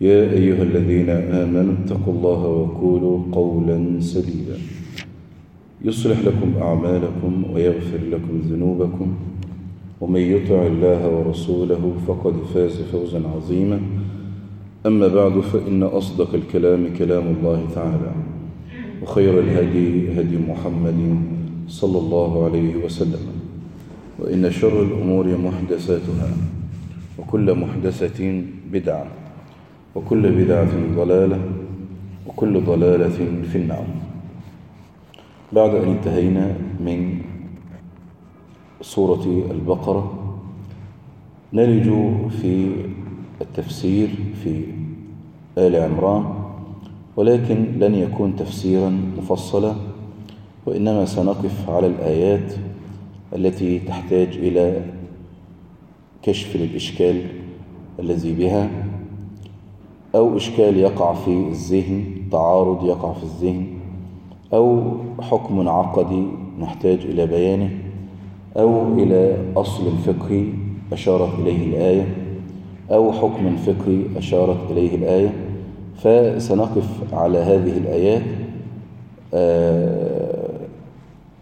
يا أيها الذين آمنوا اتقوا الله وقولوا قولا سديدا. يصلح لكم أعمالكم ويغفر لكم ذنوبكم. ومن يطع الله ورسوله فقد فاز فوزا عظيما. أما بعد فإن أصدق الكلام كلام الله تعالى وخير الهدي هدي محمد صلى الله عليه وسلم وإن شر الأمور محدثاتها وكل محدثة بدعة. وكل بدعة ضلالة وكل ضلالة في النار. بعد أن انتهينا من سورة البقرة نلج في التفسير في آل عمران ولكن لن يكون تفسيرا مفصلا وإنما سنقف على الآيات التي تحتاج إلى كشف للإشكال الذي بها. أو إشكال يقع في الذهن تعارض يقع في الذهن أو حكم عقدي نحتاج إلى بيانه أو إلى أصل فقهي أشارت إليه الآية أو حكم فقهي أشارت إليه الآية. فسنقف على هذه الآيات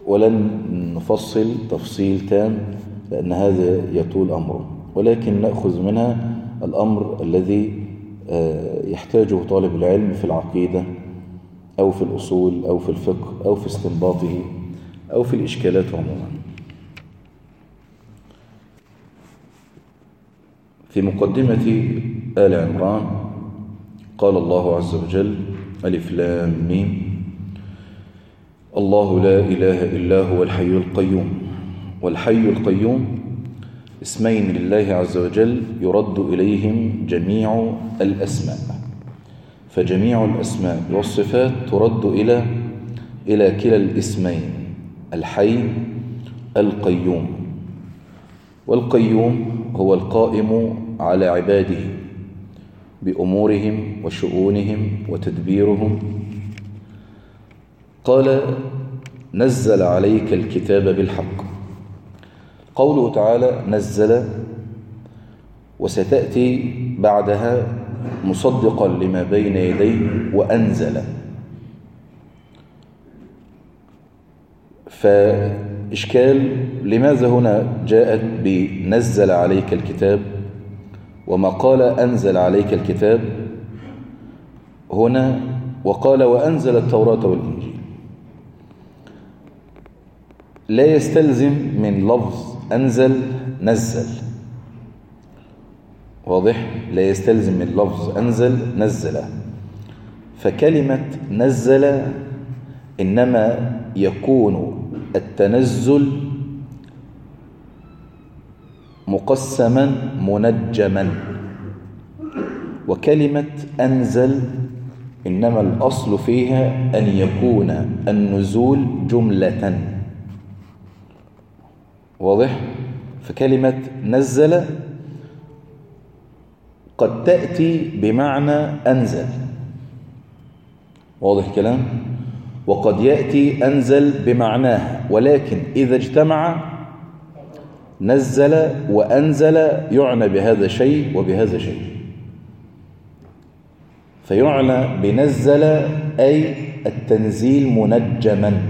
ولن نفصل تفصيل تام لأن هذا يطول أمره. ولكن نأخذ منها الأمر الذي يحتاجه طالب العلم في العقيدة أو في الأصول أو في الفقه أو في استنباطه أو في الإشكالات عموما. في مقدمة آل عمران قال الله عز وجل ألف لام ميم الله لا إله إلا هو الحي القيوم. والحي القيوم اسمين لله عز وجل يرد إليهم جميع الأسماء. فجميع الأسماء والصفات ترد إلى إلى كلا الاسمين الحي القيوم. والقيوم هو القائم على عباده بأمورهم وشؤونهم وتدبيرهم. قال نزل عليك الكتاب بالحق. قوله تعالى نزل وستأتي بعدها مصدقا لما بين يديه وأنزل. فإشكال لماذا هنا جاءت بنزل عليك الكتاب وما قال أنزل عليك الكتاب؟ هنا وقال وأنزل التوراة والإنجيل. لا يستلزم من لفظ أنزل نزل. واضح؟ لا يستلزم من لفظ أنزل نزل. فكلمة نزل إنما يكون التنزل مقسما منجما. وكلمة أنزل إنما الأصل فيها أن يكون النزول جملة. واضح؟ فكلمة نزل قد تأتي بمعنى أنزل. واضح الكلام؟ وقد يأتي أنزل بمعناها ولكن إذا اجتمع نزل وأنزل يعنى بهذا شيء وبهذا شيء فيعنى بنزل أي التنزيل منجما.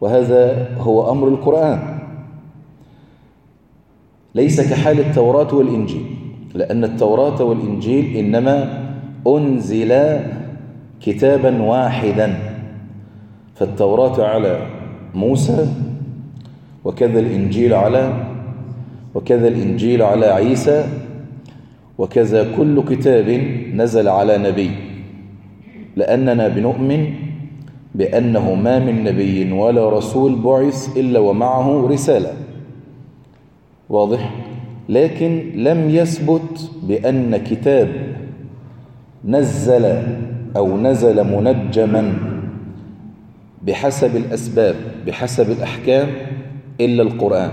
وهذا هو أمر القرآن. ليس كحال التوراة والإنجيل لأن التوراة والإنجيل إنما أنزل كتابا واحدا فالتوراة على موسى وكذا الإنجيل على وكذا الإنجيل على عيسى وكذا كل كتاب نزل على نبي لأننا بنؤمن بأنه ما من نبي ولا رسول بعث إلا ومعه رسالة. واضح؟ لكن لم يثبت بأن كتاب نزل أو نزل منجما بحسب الأسباب بحسب الأحكام إلا القرآن.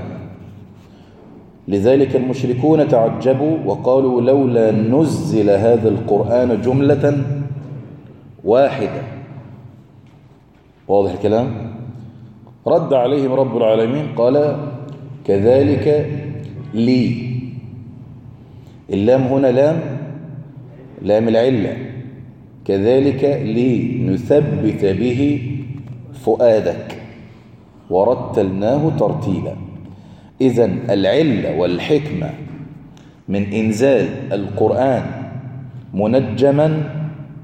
لذلك المشركون تعجبوا وقالوا لولا نزل هذا القرآن جملة واحدة. واضح الكلام؟ رد عليهم رب العالمين قال كذلك لي. اللام هنا لام لام العلة. كذلك لنثبت به فؤادك. ورتلناه ترتيلا. إذا العلة والحكمة من إنزال القرآن منجما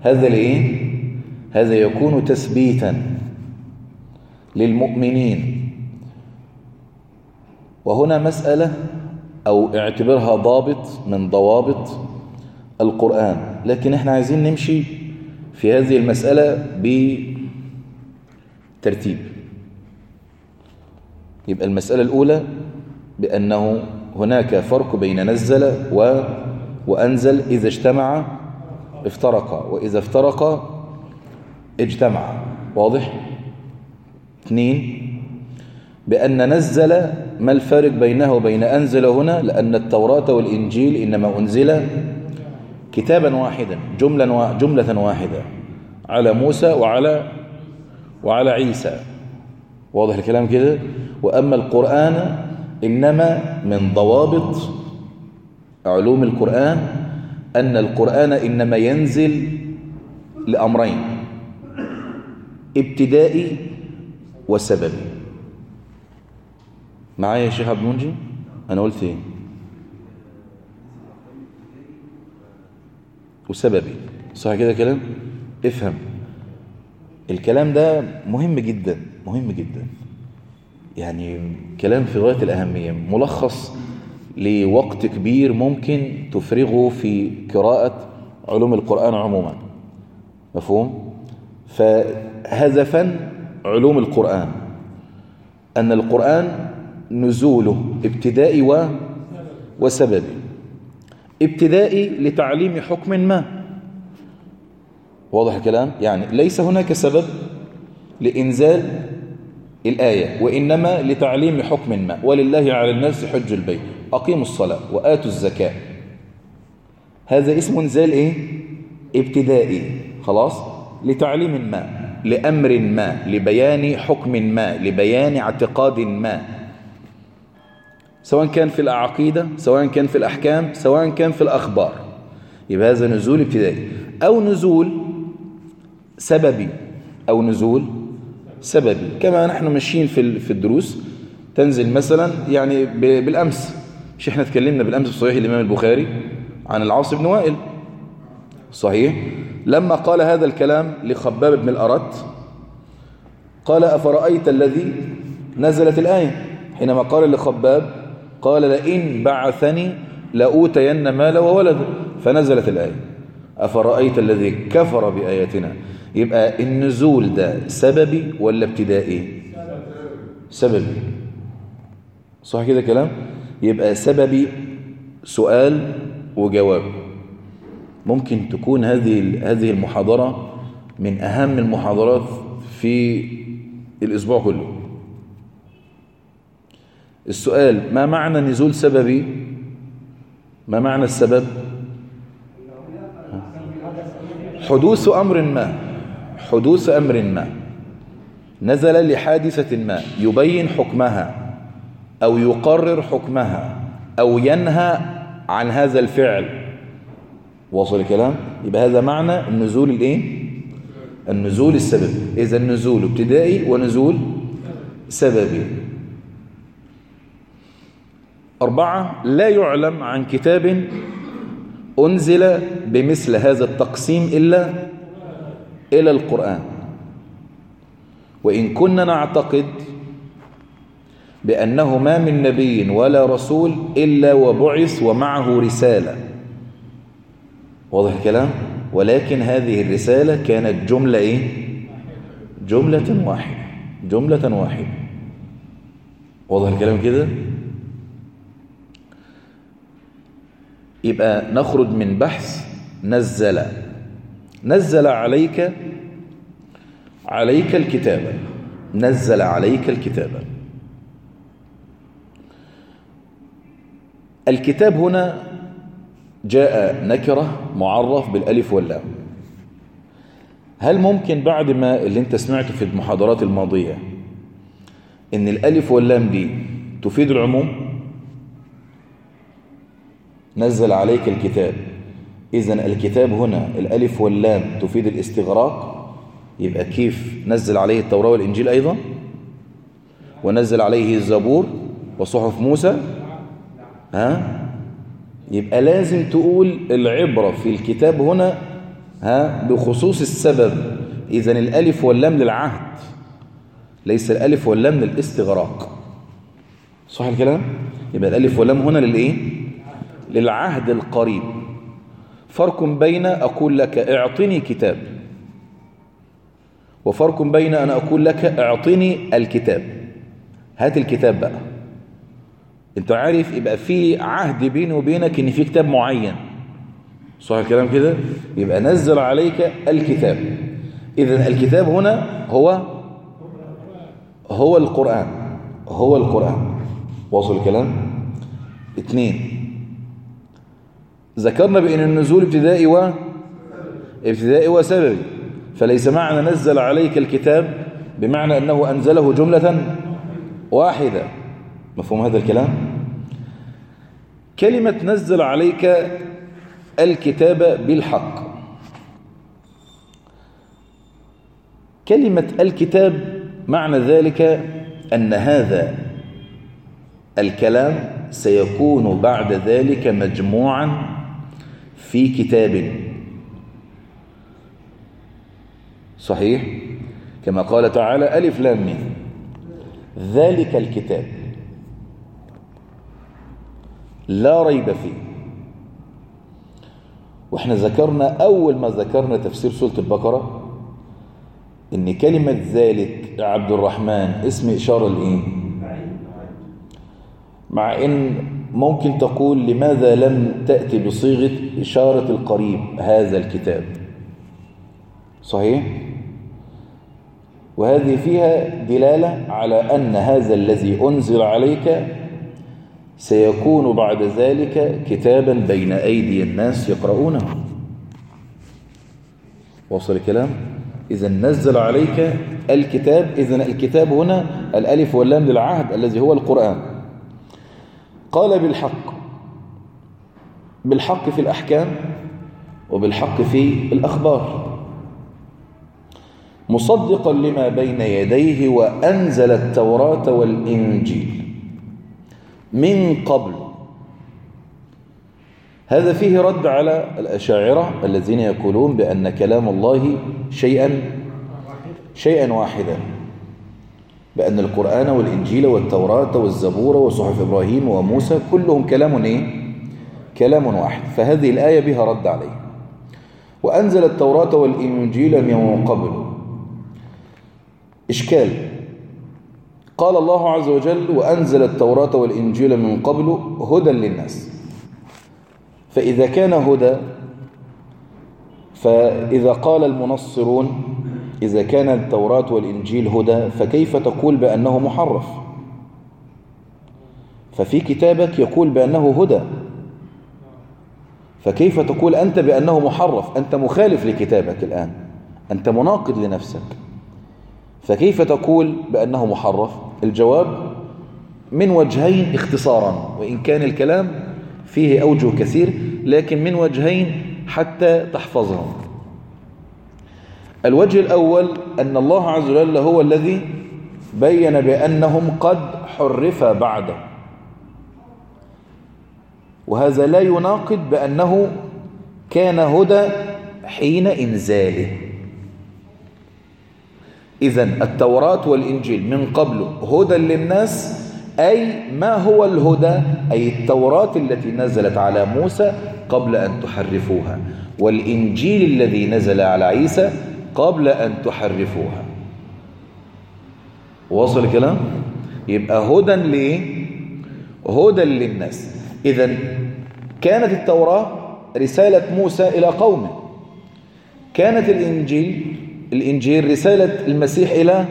هذا لإيه؟ هذا يكون تثبيتا للمؤمنين. وهنا مسألة أو اعتبرها ضابط من ضوابط القرآن. لكن إحنا عايزين نمشي في هذه المسألة بترتيب. يبقى المسألة الأولى بأنه هناك فرق بين نزل و وأنزل إذا اجتمع افترقا وإذا افترقا اجتمع. واضح؟ اثنين بأن نزل ما الفارق بينه وبين أنزل هنا؟ لأن التوراة والإنجيل إنما أنزل كتابا واحدا جملة, جملة واحدة على موسى وعلى وعلى عيسى. واضح الكلام كده؟ وأما القرآن إنما من ضوابط علوم القرآن أن القرآن إنما ينزل لأمرين ابتدائي وسببي. معايا يا شيخ عبد المنجي؟ أنا قلت إيه؟ وسببي. صح كده كلام؟ افهم. الكلام ده مهم جدا مهم جدا. يعني كلام في غاية الأهمية. ملخص لوقت كبير ممكن تفرغه في قراءة علوم القرآن عموما. مفهوم؟ فهذا فن علوم القرآن. أن القرآن نزوله ابتدائي و وسببي ابتدائي لتعليم حكم ما. واضح الكلام؟ يعني ليس هناك سبب لإنزال الآية وإنما لتعليم حكم ما. ولله على الناس حج البيت. أقيموا الصلاة وآتوا الزكاة. هذا اسم إنزال إيه؟ ابتدائي. خلاص؟ لتعليم ما لأمر ما لبيان حكم ما لبيان اعتقاد ما. سواء كان في العقيدة سواء كان في الأحكام سواء كان في الأخبار. يبقى هذا نزول ابتدائي. أو نزول سببي. أو نزول سببي. كما نحن ماشيين في في الدروس تنزل مثلا يعني بالأمس. مش إحنا تكلمنا بالأمس في صحيح الإمام البخاري عن العاص بن وائل. صحيح. لما قال هذا الكلام لخباب بن الأرت قال أفرأيت الذي نزلت الآية؟ حينما قال لخباب قال لئن بعثني لأوتين مال وولد فنزلت الآية. أفرأيت الذي كفر بآياتنا؟ يبقى النزول ده سببي ولا ابتدائي؟ سببي. صح كده كلام يبقى سببي سؤال وجواب. ممكن تكون هذه هذه المحاضرة من أهم المحاضرات في الأسبوع كله. السؤال ما معنى نزول سببي؟ ما معنى السبب؟ حدوث أمر ما حدوث أمر ما. نزل لحادثة ما يبين حكمها أو يقرر حكمها أو ينهى عن هذا الفعل. وصل الكلام؟ يبقى هذا معنى النزول الإيه؟ النزول السببي. إذا النزول ابتدائي ونزول سببي. أربعة لا يعلم عن كتاب أنزل بمثل هذا التقسيم إلا إلى القرآن. وإن كنا نعتقد بأنه ما من نبي ولا رسول إلا وبعث ومعه رسالة. واضح الكلام؟ ولكن هذه الرسالة كانت جملة إيه؟ جملة واحدة. جملة واحدة. واضح الكلام كده؟ يبقى نخرج من بحث نزل. نزل عليك عليك الكتاب. نزل عليك الكتاب. الكتاب هنا جاء نكرة معرف بالألف واللام. هل ممكن بعد ما اللي انت سمعته في المحاضرات الماضية إن الألف واللام دي تفيد العموم؟ نزل عليك الكتاب. إذن الكتاب هنا الألف واللام تفيد الاستغراق. يبقى كيف نزل عليه التوراة والإنجيل أيضا؟ ونزل عليه الزبور وصحف موسى. ها؟ يبقى لازم تقول العبرة في الكتاب هنا ها بخصوص السبب. إذن الألف واللام للعهد. ليس الألف واللام للاستغراق. صح الكلام؟ يبقى الألف واللام هنا للإيه؟ للعهد القريب. فرق بين أقول لك اعطني كتاب وفرق بين أن أقول لك اعطني الكتاب. هات الكتاب بقى. أنت عارف يبقى في عهد بيني وبينك إن في كتاب معين. صح الكلام كده؟ يبقى نزل عليك الكتاب. اذا الكتاب هنا هو هو القرآن هو القرآن. واصل الكلام؟ اثنين ذكرنا بأن النزول ابتدائي و ابتدائي وسببي فليس معنى نزل عليك الكتاب بمعنى أنه أنزله جملة واحدة. مفهوم هذا الكلام؟ كلمة نزل عليك الكتاب بالحق. كلمة الكتاب معنى ذلك أن هذا الكلام سيكون بعد ذلك مجموعا في كتاب. صحيح؟ كما قال تعالى ألف لام ذلك الكتاب. لا ريب فيه. وإحنا ذكرنا أول ما ذكرنا تفسير سورة البقرة إن كلمة ذلك عبد الرحمن اسم إشارة لإيه؟ مع إن ممكن تقول لماذا لم تأتي بصيغة إشارة القريب هذا الكتاب؟ صحيح؟ وهذه فيها دلالة على أن هذا الذي أنزل عليك سيكون بعد ذلك كتابا بين أيدي الناس يقرؤونه. وصل الكلام؟ إذا نزل عليك الكتاب إذا الكتاب هنا الألف واللام للعهد الذي هو القرآن. قال بالحق. بالحق في الأحكام وبالحق في الأخبار. مصدقا لما بين يديه وأنزل التوراة والإنجيل. من قبل. هذا فيه رد على الأشاعرة الذين يقولون بأن كلام الله شيئا شيئا واحدا. بأن القرآن والإنجيل والتوراة والزبور وصحف إبراهيم وموسى كلهم كلام إيه؟ كلام واحد. فهذه الآية بها رد عليه. وأنزل التوراة والإنجيل من قبل. إشكال. قال الله عز وجل وأنزل التوراة والإنجيل من قبل هدى للناس. فإذا كان هدى فإذا قال المنصرون إذا كان التوراة والإنجيل هدى فكيف تقول بأنه محرف؟ ففي كتابك يقول بأنه هدى. فكيف تقول أنت بأنه محرف؟ أنت مخالف لكتابك الآن. أنت مناقض لنفسك. فكيف تقول بأنه محرف؟ الجواب من وجهين اختصارا وإن كان الكلام فيه أوجه كثير لكن من وجهين حتى تحفظهم. الوجه الأول أن الله عز وجل هو الذي بين بأنهم قد حرف بعده. وهذا لا يناقض بأنه كان هدى حين إنزاله. إذا التوراة والإنجيل من قبل هدى للناس أي ما هو الهدى؟ أي التوراة التي نزلت على موسى قبل أن تحرفوها. والإنجيل الذي نزل على عيسى قبل أن تحرفوها. وصل الكلام؟ يبقى هدى ليه؟ هدى للناس. إذا كانت التوراة رسالة موسى إلى قومه. كانت الإنجيل الإنجيل رسالة المسيح إلى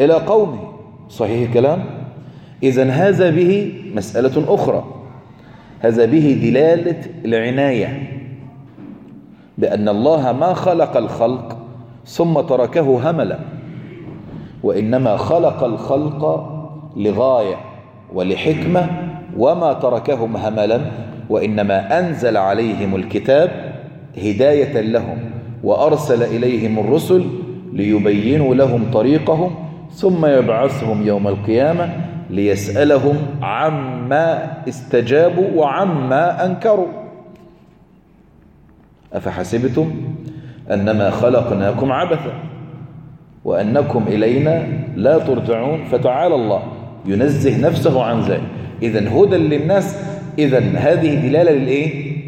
إلى قومه. صحيح الكلام؟ إذا هذا به مسألة أخرى. هذا به دلالة العناية. بأن الله ما خلق الخلق ثم تركه هملا وإنما خلق الخلق لغاية ولحكمة وما تركهم هملا وإنما أنزل عليهم الكتاب هداية لهم وأرسل إليهم الرسل ليبينوا لهم طريقهم ثم يبعثهم يوم القيامة ليسألهم عما استجابوا وعما أنكروا. أفحسبتم أنما خلقناكم عبثا وأنكم إلينا لا ترجعون؟ فتعالى الله ينزه نفسه عن ذلك. إذا هدى للناس. إذا هذه دلالة للإيه؟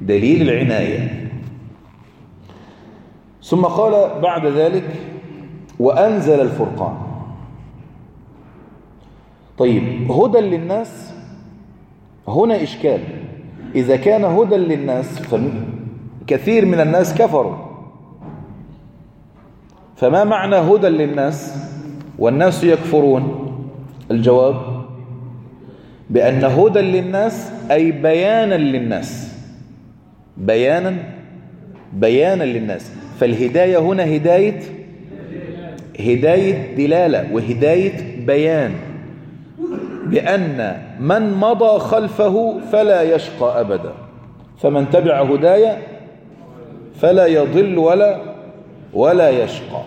دليل العناية. ثم قال بعد ذلك وأنزل الفرقان. طيب هدى للناس. هنا إشكال. إذا كان هدى للناس فكثير من الناس كفروا. فما معنى هدى للناس والناس يكفرون؟ الجواب بأن هدى للناس أي بيانا للناس. بيانا بيانا للناس. فالهداية هنا هداية هداية دلالة وهداية بيان بأن من مضى خلفه فلا يشقى أبدا. فمن تبع هدايا فلا يضل ولا ولا يشقى.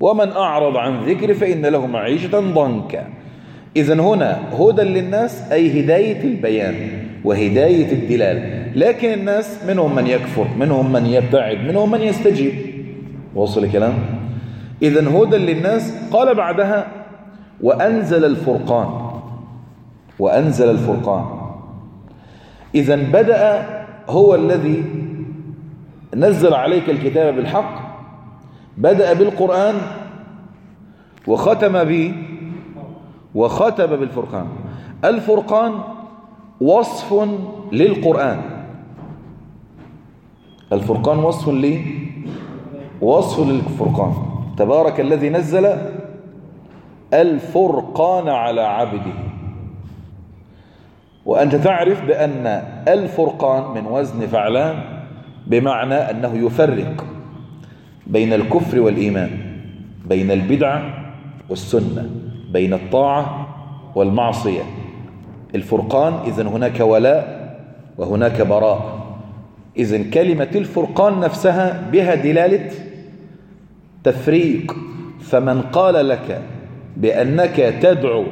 ومن أعرض عن ذكر فإن له معيشة ضنكا. إذا هنا هدى للناس أي هداية البيان وهداية الدلال. لكن الناس منهم من يكفر منهم من يبتعد منهم من يستجيب. وصل الكلام؟ إذا هدى للناس قال بعدها وأنزل الفرقان. وأنزل الفرقان. إذا بدأ هو الذي نزل عليك الكتاب بالحق بدأ بالقرآن وختم به وختم بالفرقان. الفرقان وصف للقرآن. الفرقان وصف لي وصف للفرقان. تبارك الذي نزل الفرقان على عبده. وأنت تعرف بأن الفرقان من وزن فعلان بمعنى أنه يفرق بين الكفر والإيمان بين البدعة والسنة بين الطاعة والمعصية. الفرقان إذن هناك ولاء وهناك براء. إذن كلمة الفرقان نفسها بها دلالة تفريق. فمن قال لك بأنك تدعو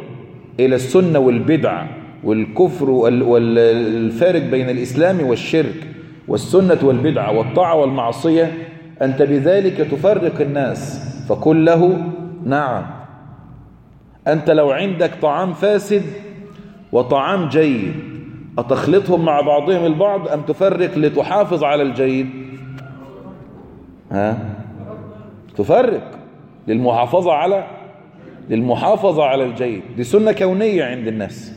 إلى السنة والبدعة والكفر والفارق بين الإسلام والشرك والسنة والبدعة والطاعة والمعصية أنت بذلك تفرق الناس فقل له نعم. أنت لو عندك طعام فاسد وطعام جيد أتخلطهم مع بعضهم البعض أم تفرق لتحافظ على الجيد؟ ها؟ تفرق للمحافظة على للمحافظة على الجيد. دي سنة كونية عند الناس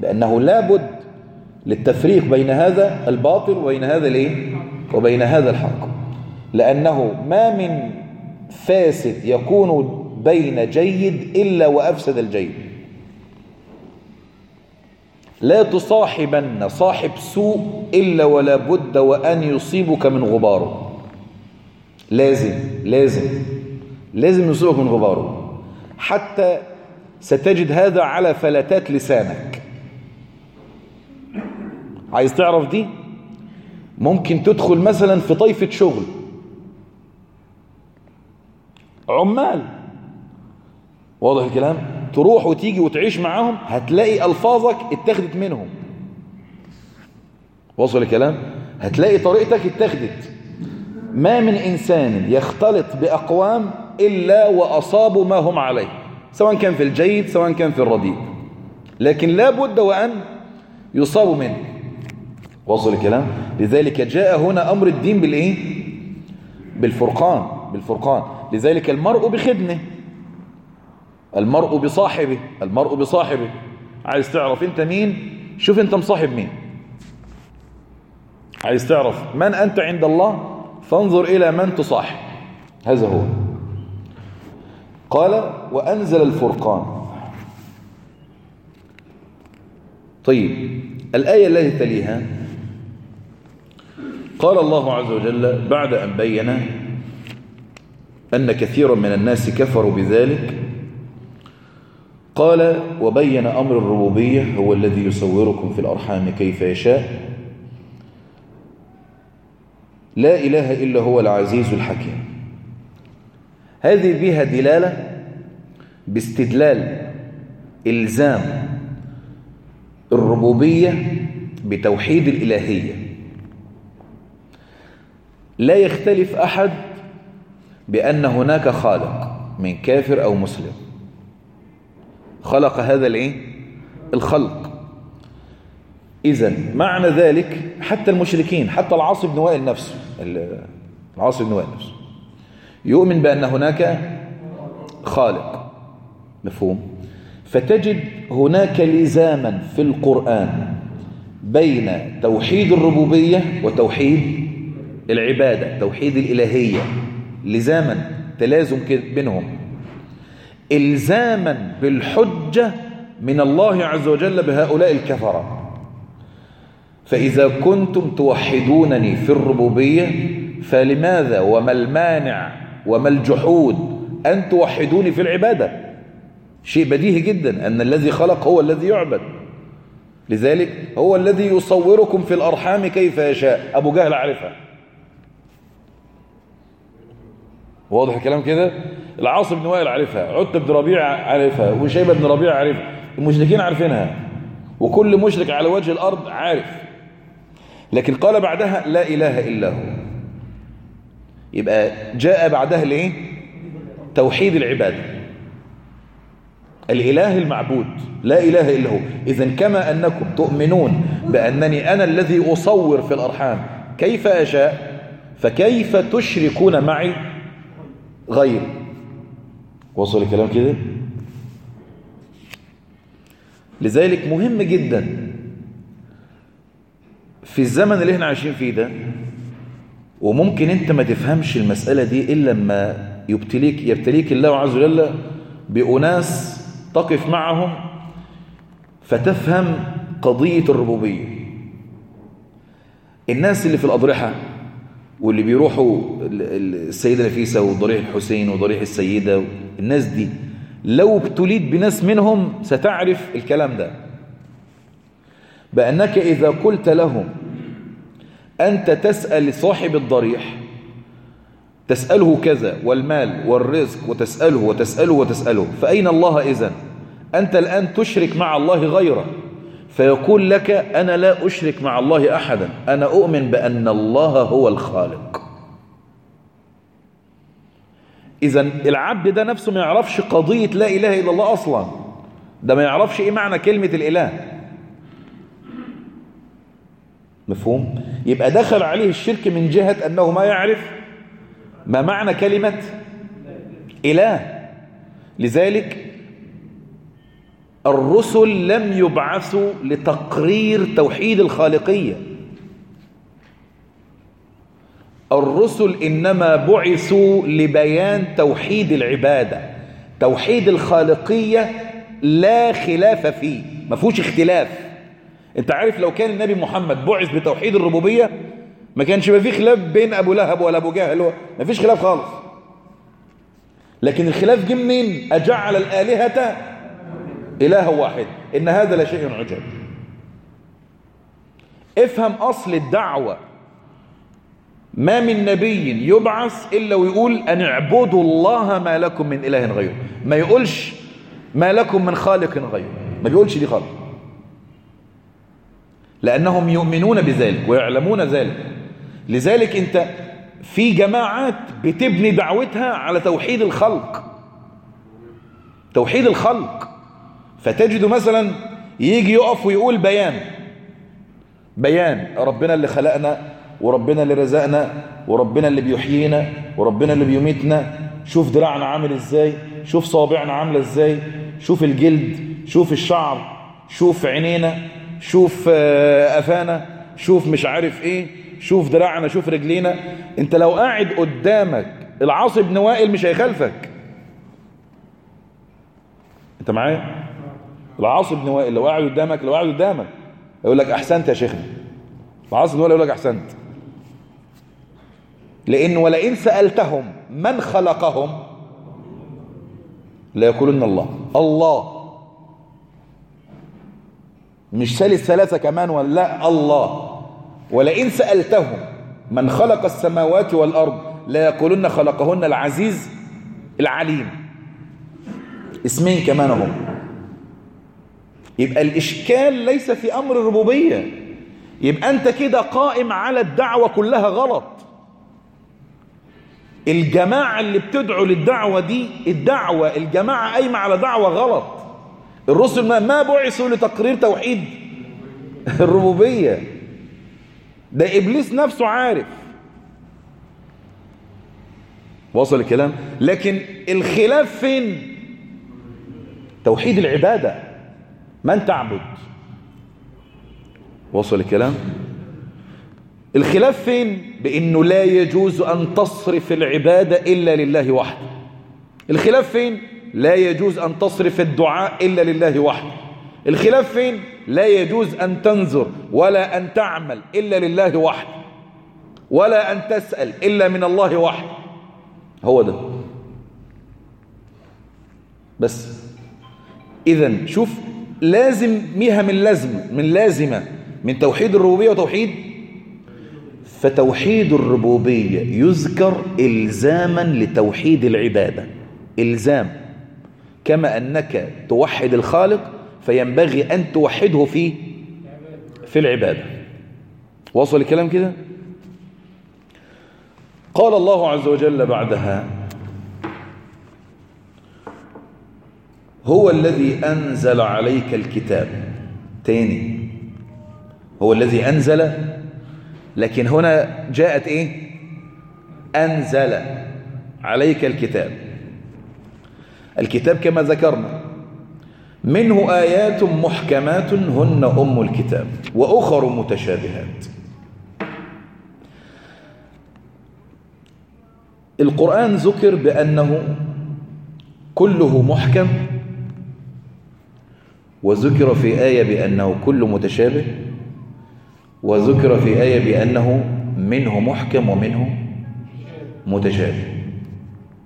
لأنه لابد للتفريق بين هذا الباطل وبين هذا الإيه؟ وبين هذا الحق. لأنه ما من فاسد يكون بين جيد إلا وأفسد الجيد. لا تصاحبن صاحب سوء إلا ولا بد وأن يصيبك من غباره لازم لازم لازم يصيبك من غباره حتى ستجد هذا على فلتات لسانك. عايز تعرف دي؟ ممكن تدخل مثلا في طيفة شغل. عمال. واضح الكلام؟ تروح وتيجي وتعيش معاهم هتلاقي ألفاظك اتخذت منهم. وصل الكلام؟ هتلاقي طريقتك اتخذت. ما من إنسان يختلط بأقوام إلا وأصابوا ما هم عليه سواء كان في الجيد سواء كان في الرديء. لكن لا بد وأن يصاب منه. وصل الكلام؟ لذلك جاء هنا أمر الدين بالإيه؟ بالفرقان بالفرقان. لذلك المرء بخدمة المرء بصاحبه المرء بصاحبه. عايز تعرف أنت مين؟ شوف أنت مصاحب مين. عايز تعرف من أنت عند الله؟ فانظر إلى من تصاحب. هذا هو. قال وأنزل الفرقان. طيب الآية التي تليها قال الله عز وجل بعد أن بين أن كثيرا من الناس كفروا بذلك قال وبين أمر الربوبية هو الذي يصوركم في الأرحام كيف يشاء. لا إله إلا هو العزيز الحكيم. هذه بها دلالة باستدلال إلزام الربوبية بتوحيد الإلهية. لا يختلف أحد بأن هناك خالق من كافر أو مسلم. خلق هذا الإيه؟ الخلق. إذا معنى ذلك حتى المشركين حتى العاص بن وائل نفسه العاص بن وائل نفسه يؤمن بأن هناك خالق. مفهوم؟ فتجد هناك لزاما في القرآن بين توحيد الربوبية وتوحيد العبادة توحيد الإلهية لزاما تلازم بينهم. إلزاما بالحجة من الله عز وجل بهؤلاء الكفرة. فإذا كنتم توحدونني في الربوبية فلماذا وما المانع وما الجحود أن توحدوني في العبادة؟ شيء بديهي جدا أن الذي خلق هو الذي يعبد. لذلك هو الذي يصوركم في الأرحام كيف يشاء. أبو جهل عارفها. واضح الكلام كده؟ العاص بن وائل عارفها عتب بن ربيع عارفها وشيبة بن ربيع عارفها المشركين عارفينها وكل مشرك على وجه الأرض عارف. لكن قال بعدها لا إله إلا هو. يبقى جاء بعدها ليه توحيد العبادة الإله المعبود لا إله إلا هو. إذا كما أنكم تؤمنون بأنني أنا الذي أصور في الأرحام كيف أشاء؟ فكيف تشركون معي؟ غير. وصل الكلام كده؟ لذلك مهم جدا في الزمن اللي إحنا عايشين فيه ده وممكن انت ما تفهمش المسألة دي إلا لما يبتليك يبتليك الله عز وجل بأناس تقف معهم فتفهم قضية الربوبية. الناس اللي في الأضرحة واللي بيروحوا السيدة نفيسة وضريح الحسين وضريح السيدة الناس دي. لو ابتليت بناس منهم ستعرف الكلام ده. بأنك إذا قلت لهم أنت تسأل صاحب الضريح تسأله كذا والمال والرزق وتسأله وتسأله وتسأله فأين الله إذن؟ أنت الآن تشرك مع الله غيره. فيقول لك أنا لا أشرك مع الله أحدا. أنا أؤمن بأن الله هو الخالق. إذا العبد ده نفسه ما يعرفش قضية لا إله إلا الله أصلا. ده ما يعرفش إيه معنى كلمة الإله. مفهوم؟ يبقى دخل عليه الشرك من جهة أنه ما يعرف ما معنى كلمة إله. لذلك الرسل لم يبعثوا لتقرير توحيد الخالقية. الرسل إنما بعثوا لبيان توحيد العبادة توحيد الخالقية لا خلاف فيه ما فيهوش اختلاف. أنت عارف لو كان النبي محمد بعث بتوحيد الربوبية ما كانش يبقى فيه خلاف بين أبو لهب ولا أبو جهل ما فيش خلاف خالص. لكن الخلاف جه منين؟ أجعل الآلهة إله واحد. إن هذا لشيء عجب. افهم أصل الدعوة. ما من نبي يبعث إلا ويقول أن اعبدوا الله ما لكم من إله غيره. ما يقولش ما لكم من خالق غيره. ما بيقولش دي خالص. لأنهم يؤمنون بذلك ويعلمون ذلك. لذلك أنت في جماعات بتبني دعوتها على توحيد الخلق. توحيد الخلق. فتجد مثلا يجي يقف ويقول بيان. بيان. ربنا اللي خلقنا وربنا اللي رزقنا وربنا اللي بيحيينا وربنا اللي بيميتنا. شوف دراعنا عامل إزاي شوف صوابعنا عاملة إزاي شوف الجلد شوف الشعر شوف عينينا شوف قفانا شوف مش عارف إيه شوف دراعنا شوف رجلينا. أنت لو قاعد قدامك العاص بن وائل مش هيخالفك. أنت معايا؟ العاص بن وائل لو قاعد قدامك لو قاعد قدامك يقول لك أحسنت يا شيخنا. العاص بن وائل يقول لك أحسنت. لأن ولئن سألتهم من خلقهم لا يقولون الله. الله. مش ثالث ثلاثة كمان ولا لا؟ الله. ولئن سألتهم من خلق السماوات والأرض لا يقولون خلقهن العزيز العليم. اسمين كمان هم. يبقى الإشكال ليس في أمر الربوبية. يبقى أنت كده قائم على الدعوة كلها غلط. الجماعة اللي بتدعو للدعوة دي الدعوة الجماعة قايمة على دعوة غلط. الرسل ما, بعثوا لتقرير توحيد. الربوبية. ده إبليس نفسه عارف. وصل الكلام؟ لكن الخلاف فين؟ توحيد العبادة. من تعبد وصل الكلام؟ الخلاف فين؟ بأنه لا يجوز أن تصرف العبادة إلا لله وحده. الخلاف فين؟ لا يجوز أن تصرف الدعاء إلا لله وحده. الخلاف فين؟ لا يجوز أن تنظر ولا أن تعمل إلا لله وحده. ولا أن تسأل إلا من الله وحده. هو ده. بس. إذا شوف لازم ميها من لازم من لازمة من توحيد الربوبية وتوحيد. فتوحيد الربوبية يذكر إلزاما لتوحيد العبادة. إلزام. كما أنك توحد الخالق فينبغي أن توحده في في العبادة. وصل الكلام كده؟ قال الله عز وجل بعدها هو الذي أنزل عليك الكتاب. تاني. هو الذي أنزل لكن هنا جاءت إيه؟ أنزل عليك الكتاب. الكتاب كما ذكرنا منه آيات محكمات هن أم الكتاب وأخر متشابهات. القرآن ذكر بأنه كله محكم وذكر في آية بأنه كل متشابه وذكر في آية بأنه منه محكم ومنه متشابه.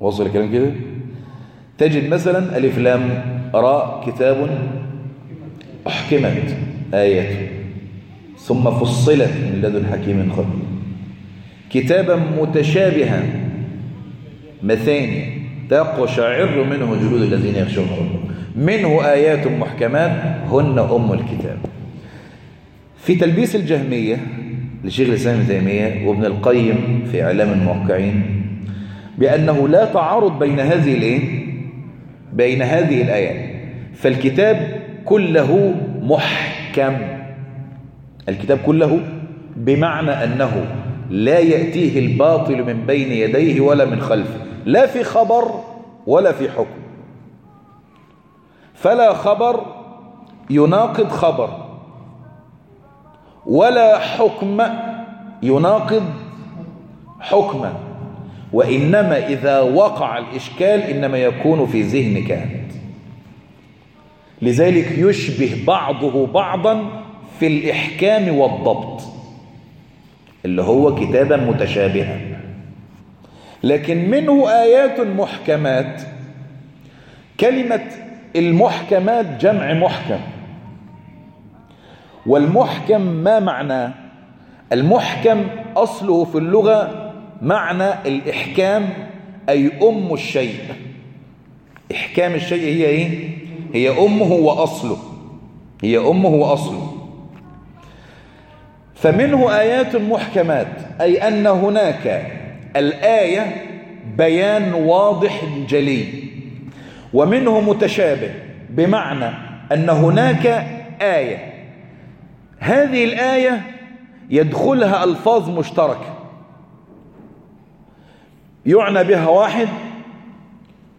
وصل الكلام كده؟ تجد مثلا ألف لام راء كتاب أحكمت آياته ثم فصلت من لدن حكيم خبير. كتابا متشابها مثاني تقشعر منه جلود الذين يخشون ربهم منه آيات محكمات هن أم الكتاب. في تلبيس الجهمية لشيخ الإسلام ابن تيمية وابن القيم في إعلام الموقعين بأنه لا تعارض بين هذه الإيه؟ بين هذه الآيات فالكتاب كله محكم. الكتاب كله بمعنى أنه لا يأتيه الباطل من بين يديه ولا من خلفه. لا في خبر ولا في حكم. فلا خبر يناقض خبر ولا حكم يناقض حكما وإنما إذا وقع الإشكال إنما يكون في ذهنك أنت. لذلك يشبه بعضه بعضا في الإحكام والضبط اللي هو كتابا متشابها. لكن منه آيات محكمات كلمة المحكمات جمع محكم. والمحكم ما معناه المحكم أصله في اللغة معنى الإحكام أي أم الشيء. إحكام الشيء هي إيه؟ هي أمه وأصله. هي أمه وأصله. فمنه آيات محكمات أي أن هناك الآية بيان واضح جلي. ومنه متشابه بمعنى أن هناك آية. هذه الآية يدخلها ألفاظ مشتركة. يعنى بها واحد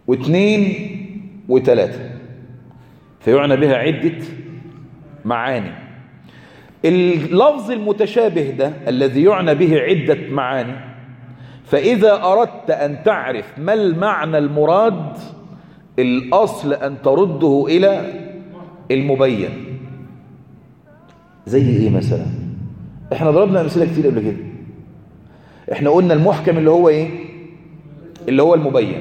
واثنين وثلاثة. فيعنى بها عدة معاني. اللفظ المتشابه ده الذي يعنى به عدة معاني فإذا أردت أن تعرف ما المعنى المراد الأصل أن ترده إلى المبين. زي إيه مثلا؟ إحنا ضربنا أمثلة كتير قبل كده. إحنا قلنا المحكم اللي هو إيه؟ اللي هو المبين.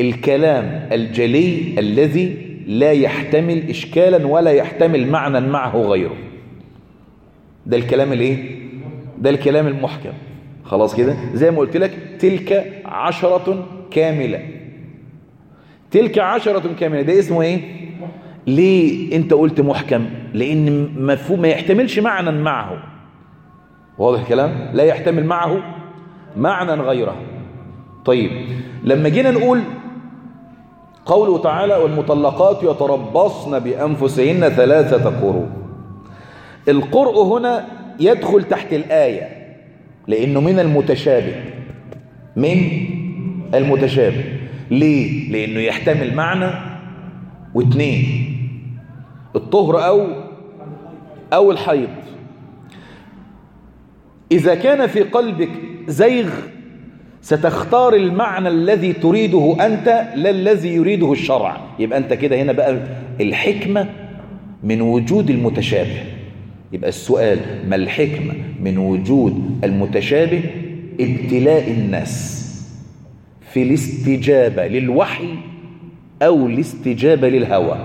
الكلام الجلي الذي لا يحتمل إشكالا ولا يحتمل معنى معه غيره. ده الكلام الإيه؟ ده الكلام المحكم. خلاص كده؟ زي ما قلت لك تلك عشرة كاملة. تلك عشرة كاملة. ده اسمه إيه؟ ليه أنت قلت محكم؟ لأن مفهوم ما يحتملش معنى معه. واضح الكلام لا يحتمل معه معنى غيره. طيب لما جينا نقول قوله تعالى والمطلقات يتربصن بأنفسهن ثلاثة قروء القرء هنا يدخل تحت الآية لأنه من المتشابه. من المتشابه. ليه؟ لأنه يحتمل معنى واثنين الطهر أو أو الحيض. إذا كان في قلبك زيغ ستختار المعنى الذي تريده أنت لا الذي يريده الشرع. يبقى أنت كده هنا بقى الحكمة من وجود المتشابه. يبقى السؤال ما الحكمة من وجود المتشابه؟ ابتلاء الناس. في الاستجابة للوحي أو الاستجابة للهوى.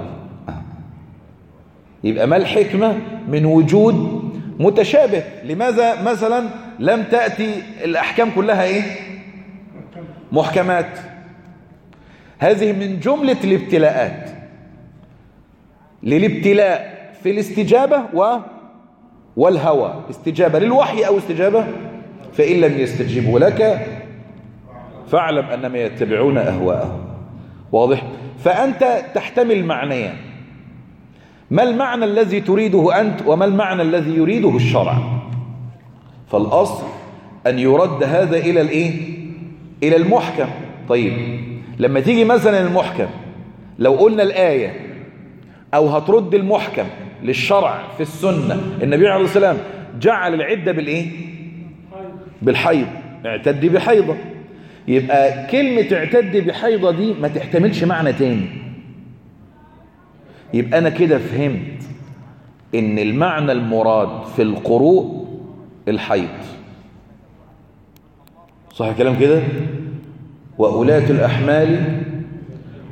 يبقى ما الحكمة من وجود متشابه؟ لماذا مثلا لم تأتي الأحكام كلها إيه؟ محكمات. هذه من جملة الابتلاءات. للابتلاء في الاستجابة و والهوى. استجابة للوحي أو استجابة؟ فإن لم يستجيبوا لك فاعلم أنما يتبعون أهواءهم. واضح؟ فأنت تحتمل معنيان. ما المعنى الذي تريده أنت وما المعنى الذي يريده الشرع؟ فالأصل أن يرد هذا إلى الإيه؟ إلى المحكم. طيب لما تيجي مثلا المحكم لو قلنا الآية أو هترد المحكم للشرع في السنة النبي عليه السلام جعل العدة بالإيه؟ بالحيض. اعتد بحيضة. يبقى كلمة اعتد بحيضة دي ما تحتملش معنى تاني. يبقى أنا كده فهمت إن المعنى المراد في القروء الحيض. صح الكلام كده؟ وأولاة الأحمال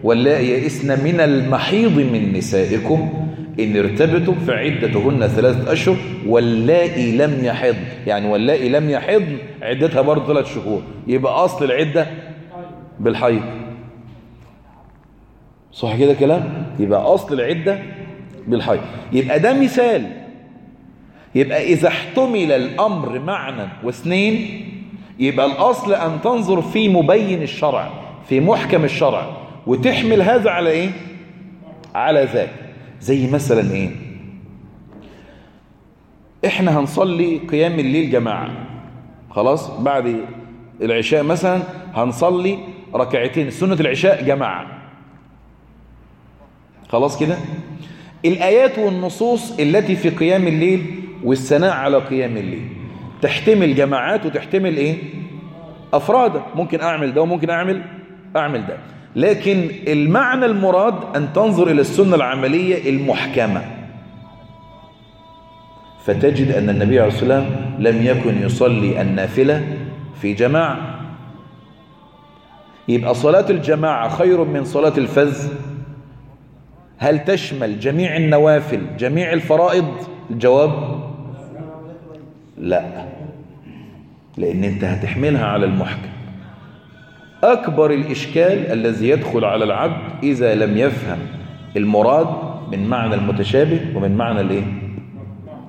واللائي يئسن من المحيض من نسائكم إن ارتبتم فعدتهن ثلاثة أشهر واللائي لم يحض يعني واللائي لم يحض عدتها برضه ثلاث شهور. يبقى أصل العدة بالحيض. صح كده كلام؟ يبقى أصل العدة بالحيض. يبقى ده مثال. يبقى إذا احتمل الأمر معنى واثنين يبقى الأصل أن تنظر في مبين الشرع في محكم الشرع وتحمل هذا على إيه؟ على ذاك. زي مثلا إيه؟ إحنا هنصلي قيام الليل جماعة. خلاص؟ بعد العشاء مثلا هنصلي ركعتين. سنة العشاء جماعة. خلاص كده؟ الآيات والنصوص التي في قيام الليل والثناء على قيام الليل. تحتمل جماعات وتحتمل إيه؟ أفراد. ممكن أعمل ده وممكن أعمل أعمل ده. لكن المعنى المراد أن تنظر إلى السنة العملية المحكمة. فتجد أن النبي عليه الصلاة والسلام لم يكن يصلي النافلة في جماعة. يبقى صلاة الجماعة خير من صلاة الفز هل تشمل جميع النوافل جميع الفرائض؟ الجواب لا لأن أنت هتحملها على المحكم. أكبر الإشكال الذي يدخل على العبد إذا لم يفهم المراد من معنى المتشابه ومن معنى الإيه؟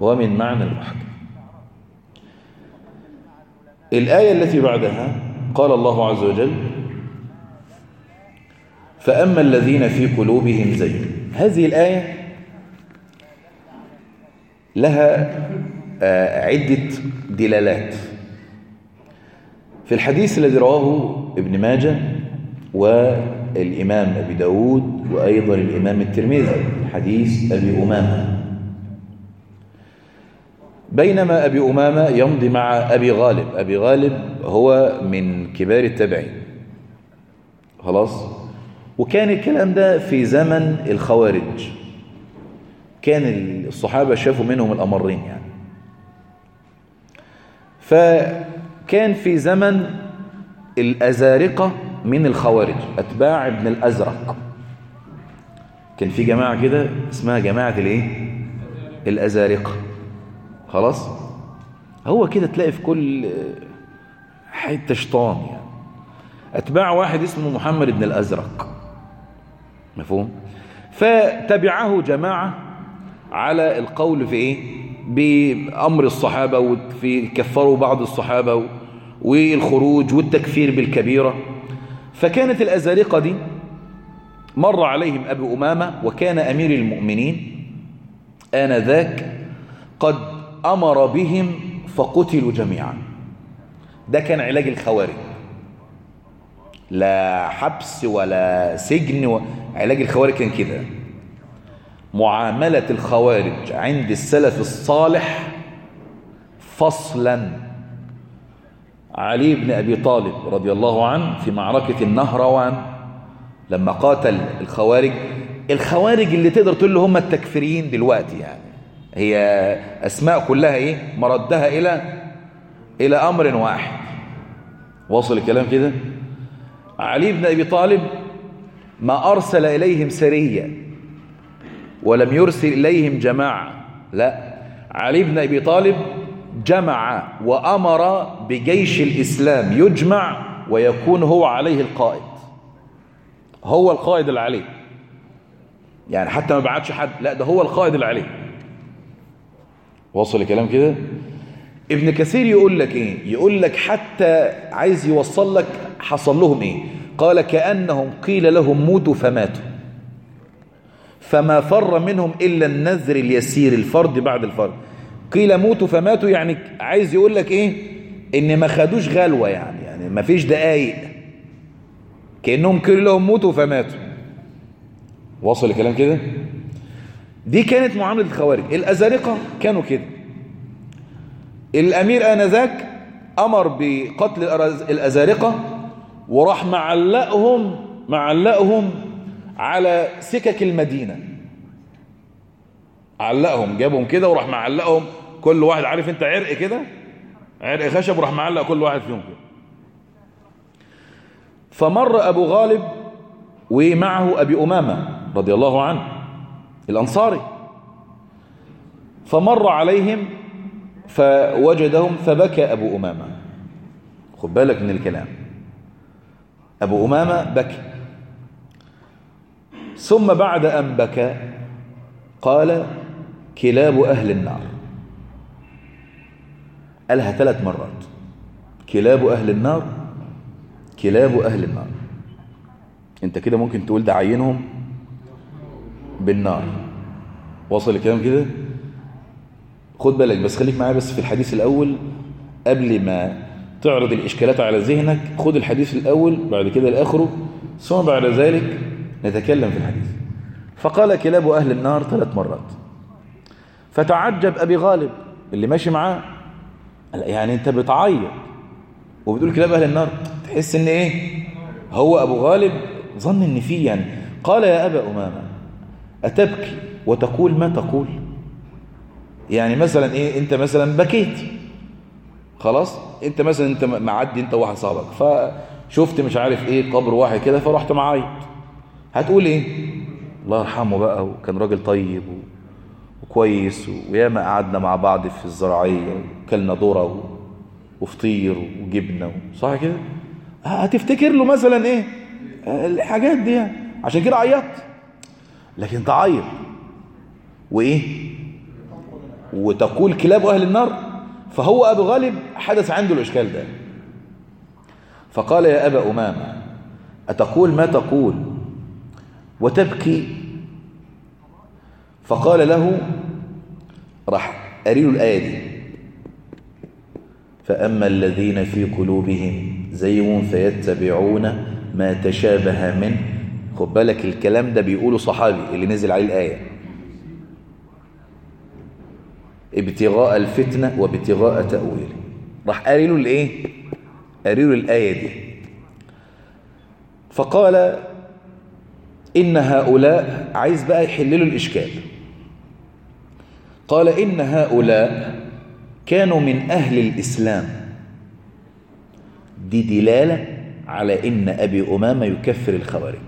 ومن معنى المحكم. الآية التي بعدها قال الله عز وجل فأما الذين في قلوبهم زيغ. هذه الآية لها آه، عدة دلالات. في الحديث الذي رواه ابن ماجه والإمام أبي داود وأيضا الإمام الترمذي حديث أبي أمامة. بينما أبي أمامة يمضي مع أبي غالب. أبي غالب هو من كبار التابعين. خلاص؟ وكان الكلام ده في زمن الخوارج. كان الصحابة شافوا منهم الأمرين يعني. فكان في زمن الأزارقة من الخوارج أتباع ابن الأزرق. كان في جماعة كده اسمها جماعة الإيه؟ الأزارقة. خلاص؟ هو كده تلاقي في كل حتة شيطان يعني. أتباع واحد اسمه محمد بن الأزرق. مفهوم؟ فتبعه جماعة على القول في إيه؟ بأمر الصحابة وفي كفروا بعض الصحابة والخروج والتكفير بالكبيرة. فكانت الأزارقة دي مر عليهم أبي أمامة وكان أمير المؤمنين آنذاك قد أمر بهم فقتلوا جميعا. ده كان علاج الخوارج. لا حبس ولا سجن و... علاج الخوارج كان كده. معاملة الخوارج عند السلف الصالح فصلا. علي بن أبي طالب رضي الله عنه في معركة النهروان لما قاتل الخوارج الخوارج اللي تقدر تقول له هم التكفيريين دلوقتي يعني. هي أسماء كلها إيه؟ مردها إلى إلى أمر واحد. واصل الكلام كده؟ علي بن أبي طالب ما أرسل إليهم سرية ولم يرسل إليهم جماعة لا. علي بن أبي طالب جمع وأمر بجيش الإسلام يجمع ويكون هو عليه القائد. هو القائد اللي عليه يعني حتى ما بعتش حد لا ده هو القائد اللي عليه وصل الكلام كده؟ ابن كثير يقول لك إيه؟ يقول لك حتى عايز يوصل لك حصل لهم إيه؟ قال كأنهم قيل لهم موتوا فماتوا. فما فر منهم إلا النذر اليسير الفرد بعد الفرد. قيل موتوا فماتوا يعني عايز يقول لك إيه؟ إن ما خدوش غلوة يعني يعني ما فيش دقايق. كأنهم قيل لهم موتوا فماتوا. وصل الكلام كده؟ دي كانت معاملة الخوارج. الأزارقة كانوا كده. الأمير آنذاك أمر بقتل الأزارقة وراح معلقهم معلقهم على سكك المدينة. علقهم جابهم كده وراح معلقهم كل واحد عارف انت عرق كده؟ عرق خشب وراح معلق كل واحد فيهم كده. فمر أبو غالب ومعه أبي أمامة رضي الله عنه الأنصاري. فمر عليهم فوجدهم فبكى أبو أمامة. خد بالك من الكلام. أبو أمامة بكى. ثم بعد أن بكى قال كلاب أهل النار. قالها ثلاث مرات. كلاب أهل النار كلاب أهل النار. أنت كده ممكن تقول ده عينهم بالنار. وصل الكلام كده؟ خد بالك بس خليك معايا بس في الحديث الأول قبل ما تعرض الإشكالات على ذهنك. خد الحديث الأول بعد كده الآخره ثم بعد ذلك نتكلم في الحديث. فقال كلاب أهل النار ثلاث مرات. فتعجب أبي غالب. اللي ماشي معاه يعني أنت بتعيط. وبتقول كلاب أهل النار. تحس إن إيه؟ هو أبو غالب ظن إن فيه يعني. قال يا أبا أمامة أتبكي وتقول ما تقول؟ يعني مثلا إيه؟ أنت مثلا بكيت. خلاص؟ أنت مثلا أنت معدي أنت واحد صاحبك. فشفت مش عارف إيه قبر واحد كده فرحت معايط هتقول إيه؟ الله يرحمه بقى وكان راجل طيب وكويس وياما قعدنا مع بعض في الزراعية وكلنا ذرة وفطير وجبنة. صح كده؟ هتفتكر له مثلا إيه؟ الحاجات دي يعني. عشان كده عيطت. لكن تعيط. وإيه؟ وتقول كلاب أهل النار. فهو أبو غالب حدث عنده الإشكال ده. فقال يا أبا أمامة أتقول ما تقول وتبكي؟ فقال له راح قريله الآية دي. فأما الذين في قلوبهم زيغ فيتبعون ما تشابه منه خد بالك الكلام ده بيقوله صحابي اللي نزل عليه الآية. ابتغاء الفتنة وابتغاء تأويله راح قاري له الإيه؟ قاري له الآية دي. فقال إن هؤلاء عايز بقى يحللوا الإشكال. قال إن هؤلاء كانوا من أهل الإسلام. دي دلالة على إن أبي أمامة يكفر الخوارج.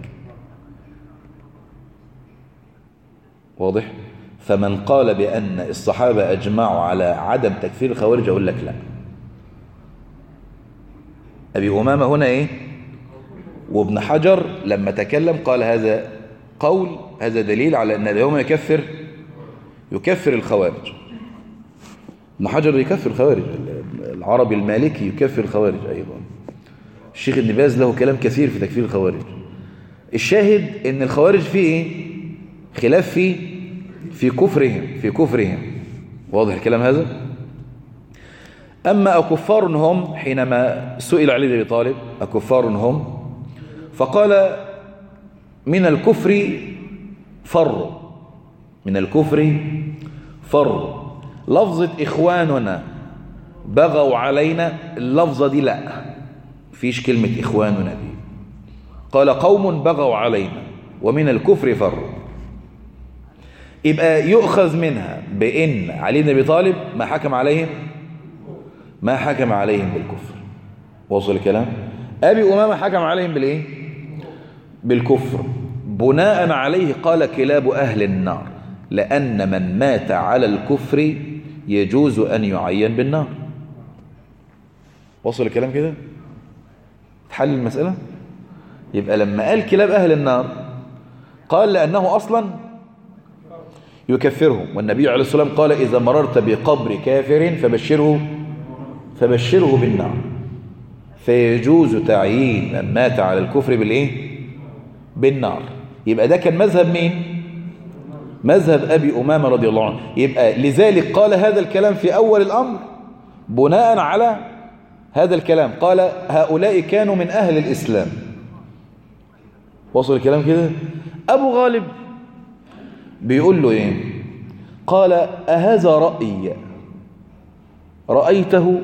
واضح؟ فمن قال بأن الصحابة أجمعوا على عدم تكفير الخوارج أقول لك لا. أبي أمامة هنا إيه؟ وابن حجر لما تكلم قال هذا قول هذا دليل على أن اليوم يكفر يكفر الخوارج. ابن حجر يكفر الخوارج. العربي المالكي يكفر الخوارج أيضا. الشيخ ابن باز له كلام كثير في تكفير الخوارج. الشاهد إن الخوارج فيه إيه؟ خلاف فيه في كفرهم في كفرهم. واضح الكلام هذا؟ أما أكفار هم حينما سئل علي بن أبي طالب أكفار هم فقال من الكفر فر. من الكفر فر لفظة إخواننا بغوا علينا اللفظة دي لا. فيش كلمة إخواننا دي. قال قوم بغوا علينا ومن الكفر فروا يبقى يؤخذ منها بأن علي بن أبي طالب ما حكم عليهم ما حكم عليهم بالكفر. وصل الكلام؟ أبي أمامة حكم عليهم بالإيه؟ بالكفر. بناء عليه قال كلاب أهل النار. لأن من مات على الكفر يجوز أن يعين بالنار. وصل الكلام كده؟ تحل المسألة؟ يبقى لما قال كلاب أهل النار قال لأنه أصلا يكفرهم. والنبي عليه الصلاة والسلام قال إذا مررت بقبر كافر فبشره فبشره بالنار. فيجوز تعيين من مات على الكفر بالإيه؟ بالنار. يبقى ده كان مذهب مين؟ مذهب أبي أمامة رضي الله عنه. يبقى لذلك قال هذا الكلام في أول الأمر بناء على هذا الكلام. قال هؤلاء كانوا من أهل الإسلام. وصل الكلام كده؟ أبو غالب بيقول له إيه؟ قال أهذا رأي رأيته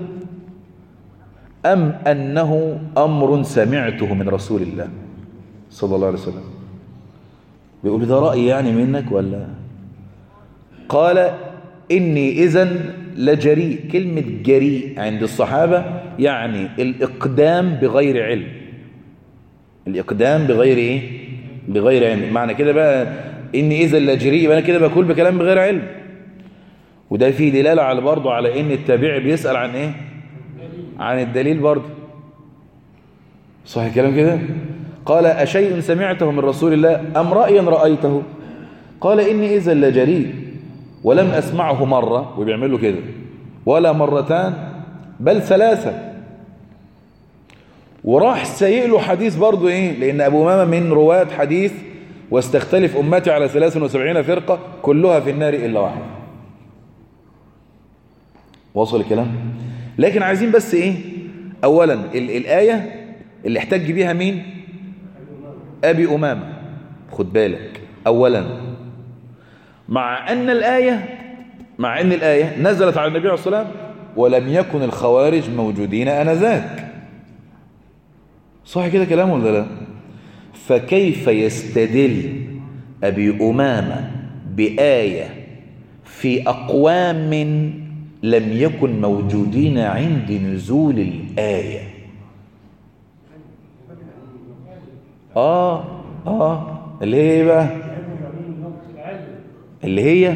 أم أنه أمر سمعته من رسول الله صلى الله عليه وسلم؟ بيقول ده رأي يعني منك ولا؟ قال إني إذن لجريء. كلمة جريء عند الصحابة يعني الإقدام بغير علم. الإقدام بغير إيه؟ بغير علم. معنى كده بقى إني إذن لجريء يبقى أنا كده بقول بكلام بغير علم. وده فيه دلالة على برضه على إن التابعي بيسأل عن إيه؟ عن الدليل برضه صح الكلام كده؟ قال أشيء سمعته من رسول الله أم رأيا رأيته؟ قال إني إذا لجريء ولم أسمعه مرة. وبيعملوا كده. ولا مرتان بل ثلاثة. وراح سيئ له حديث برضه إيه؟ لأن أبو ماما من رواة حديث واستختلف أمتي على 73 فرقة كلها في النار إلا واحد وصل الكلام؟ لكن عايزين بس إيه؟ أولا ال الآية اللي احتج بيها مين؟ أبي أمامة خد بالك أولا. مع أن الآية مع أن الآية نزلت على النبي عليه الصلاة والسلام ولم يكن الخوارج موجودين آنذاك. صح كده كلام ولا لا؟ فكيف يستدل أبي أمامة بآية في أقوام لم يكن موجودين عند نزول الآية؟ آه آه. اللي هي بقى؟ اللي هي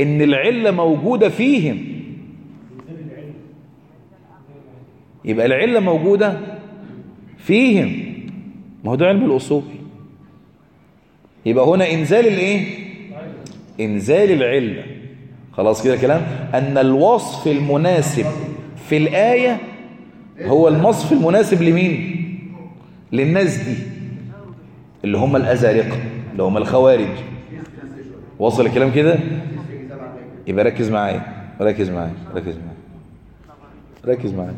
إن العلة موجودة فيهم. يبقى العلة موجودة فيهم. ما هو ده علم الأصول. يبقى هنا إنزال الإيه؟ إنزال العلة. خلاص كده كلام. أن الوصف المناسب في الآية هو الوصف المناسب لمين؟ للناس دي. اللي هم الأزارقة لو هم الخوارج. وصل الكلام كده؟ يبقى ركز معايا ركز معايا ركز معايا ركز معايا.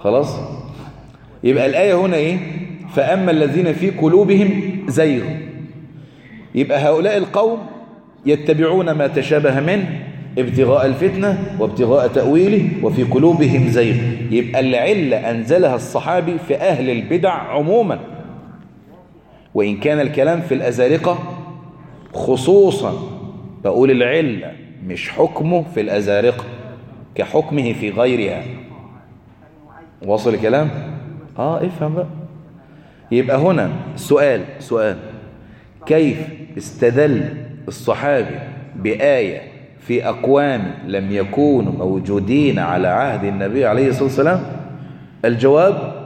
خلاص؟ يبقى الآية هنا إيه؟ فأما الذين في قلوبهم زيغ. يبقى هؤلاء القوم يتبعون ما تشابه منه ابتغاء الفتنة وابتغاء تأويله وفي قلوبهم زيغ. يبقى العلة أنزلها الصحابي في أهل البدع عموما. وإن كان الكلام في الأزارقة خصوصا بقول العلة مش حكمه في الأزارقة كحكمه في غيرها. واصل الكلام؟ آه افهم بقى. يبقى هنا سؤال سؤال. كيف استدل الصحابي بآية في أقوام لم يكونوا موجودين على عهد النبي عليه الصلاة والسلام؟ الجواب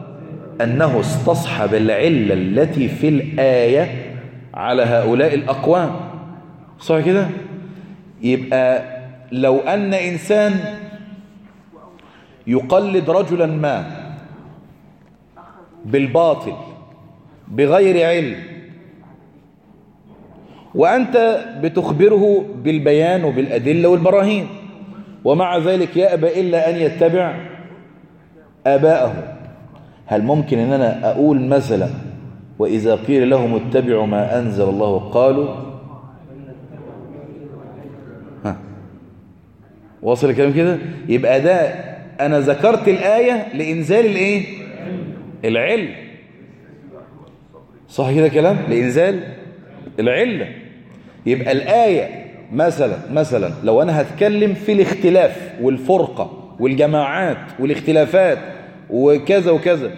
أنه استصحب العلة التي في الآية على هؤلاء الأقوام. صح كده؟ يبقى لو أن إنسان يقلد رجلا ما بالباطل بغير علم وأنت بتخبره بالبيان وبالأدلة والبراهين ومع ذلك يأبى إلا أن يتبع آباءه. هل ممكن أن أنا أقول مثلا وإذا قيل لهم اتبعوا ما أنزل الله قالوا؟ ها. واصل الكلام كده؟ يبقى ده أنا ذكرت الآية لإنزال الإيه؟ العلم. صح كده كلام؟ لإنزال العلة يبقى الآية مثلا مثلا لو أنا هتكلم في الاختلاف والفرقة والجماعات والاختلافات وكذا وكذا.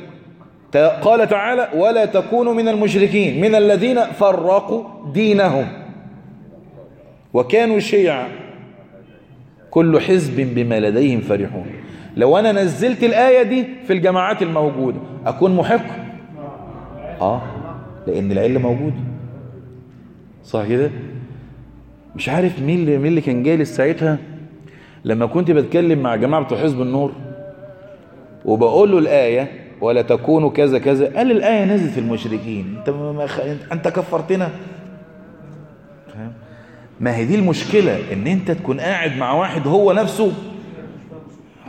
قال تعالى ولا تكونوا من المشركين من الذين فرقوا دينهم. وكانوا شيعا. كل حزب بما لديهم فرحون. لو أنا نزلت الآية دي في الجماعات الموجودة أكون محق؟ آه. لأن العلة موجودة صح كده؟ مش عارف مين اللي, مين اللي كان جالس ساعتها لما كنت بتكلم مع جماعة حزب النور وبقول له الآية ولا تكونوا كذا كذا. قال الآية نزلت في المشركين. أنت ما خ... أنت كفرتنا. ما هي دي المشكلة إن أنت تكون قاعد مع واحد هو نفسه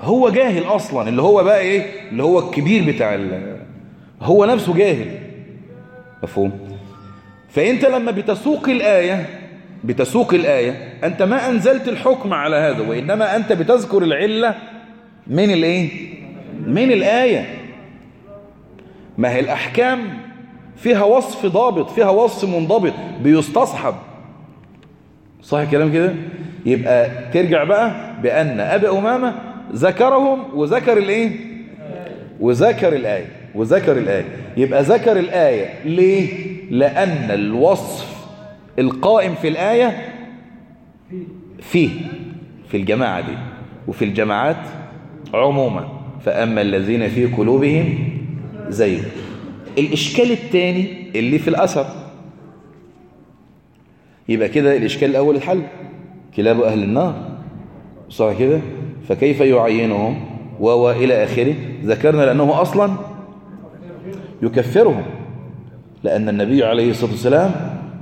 هو جاهل أصلا اللي هو بقى إيه؟ اللي هو الكبير بتاع ال... هو نفسه جاهل. مفهوم؟ فأنت لما بتسوق الآية بتسوق الآية أنت ما أنزلت الحكم على هذا وإنما أنت بتذكر العلة من الإيه؟ من الآية؟ ما هي الأحكام؟ فيها وصف ضابط فيها وصف منضبط بيستصحب. صح الكلام كده؟ يبقى ترجع بقى بأن أبي أمامة ذكرهم وذكر الإيه؟ وذكر الآية وذكر الآية. يبقى ذكر الآية ليه؟ لأن الوصف القائم في الآية فيه في الجماعة دي وفي الجماعات عموما. فأما الذين في قلوبهم زيغ. الإشكال الثاني اللي في الأثر. يبقى كده الإشكال الأول الحل. كلاب أهل النار. صح كده؟ فكيف يعينهم؟ وهو إلى آخره. ذكرنا لأنه أصلا يكفرهم. لأن النبي عليه الصلاة والسلام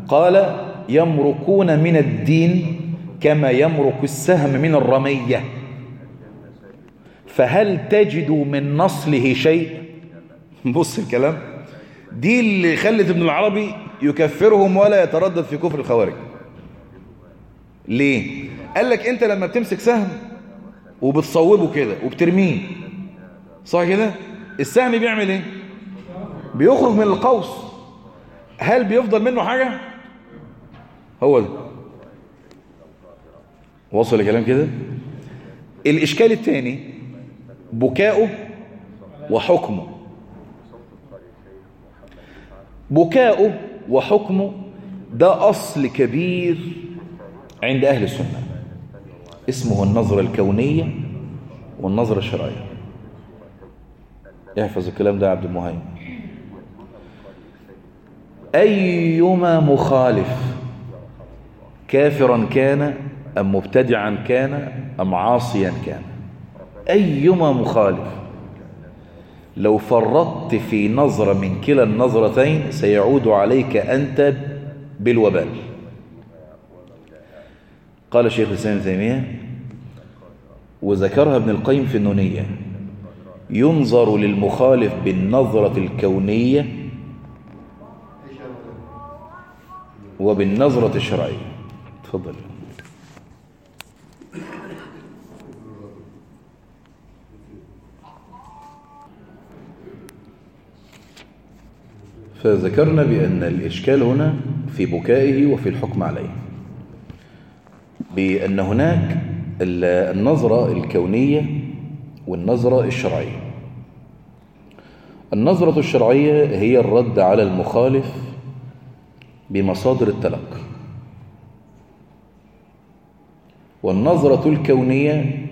قال يمرقون من الدين كما يمرق السهم من الرمية. فهل تجد من نصله شيء؟ بص الكلام. دي اللي خلت ابن العربي يكفرهم ولا يتردد في كفر الخوارج. ليه؟ قال لك انت لما بتمسك سهم وبتصوبه كده وبترميه صح كده؟ السهم بيعمل إيه؟ بيخرج من القوس. هل بيفضل منه حاجة؟ هو ده. وصل الكلام كده؟ الإشكال الثاني بكاؤه وحكمه. بكاؤه وحكمه ده أصل كبير عند أهل السنة. اسمه النظرة الكونية والنظرة الشرعية. يحفظ الكلام ده عبد المهيمن. أيما مخالف كافرا كان أم مبتدعا كان أم عاصيا كان؟ أيما مخالف. لو فرطت في نظرة من كلا النظرتين سيعود عليك أنت بالوبال قال شيخ الإسلام تيمية وذكرها ابن القيم في النونية ينظر للمخالف بالنظرة الكونية وبالنظرة الشرعية. تفضل. فذكرنا بأن الإشكال هنا في بكائه وفي الحكم عليه. بأن هناك النظرة الكونية والنظرة الشرعية. النظرة الشرعية هي الرد على المخالف بمصادر التلقي. والنظرة الكونية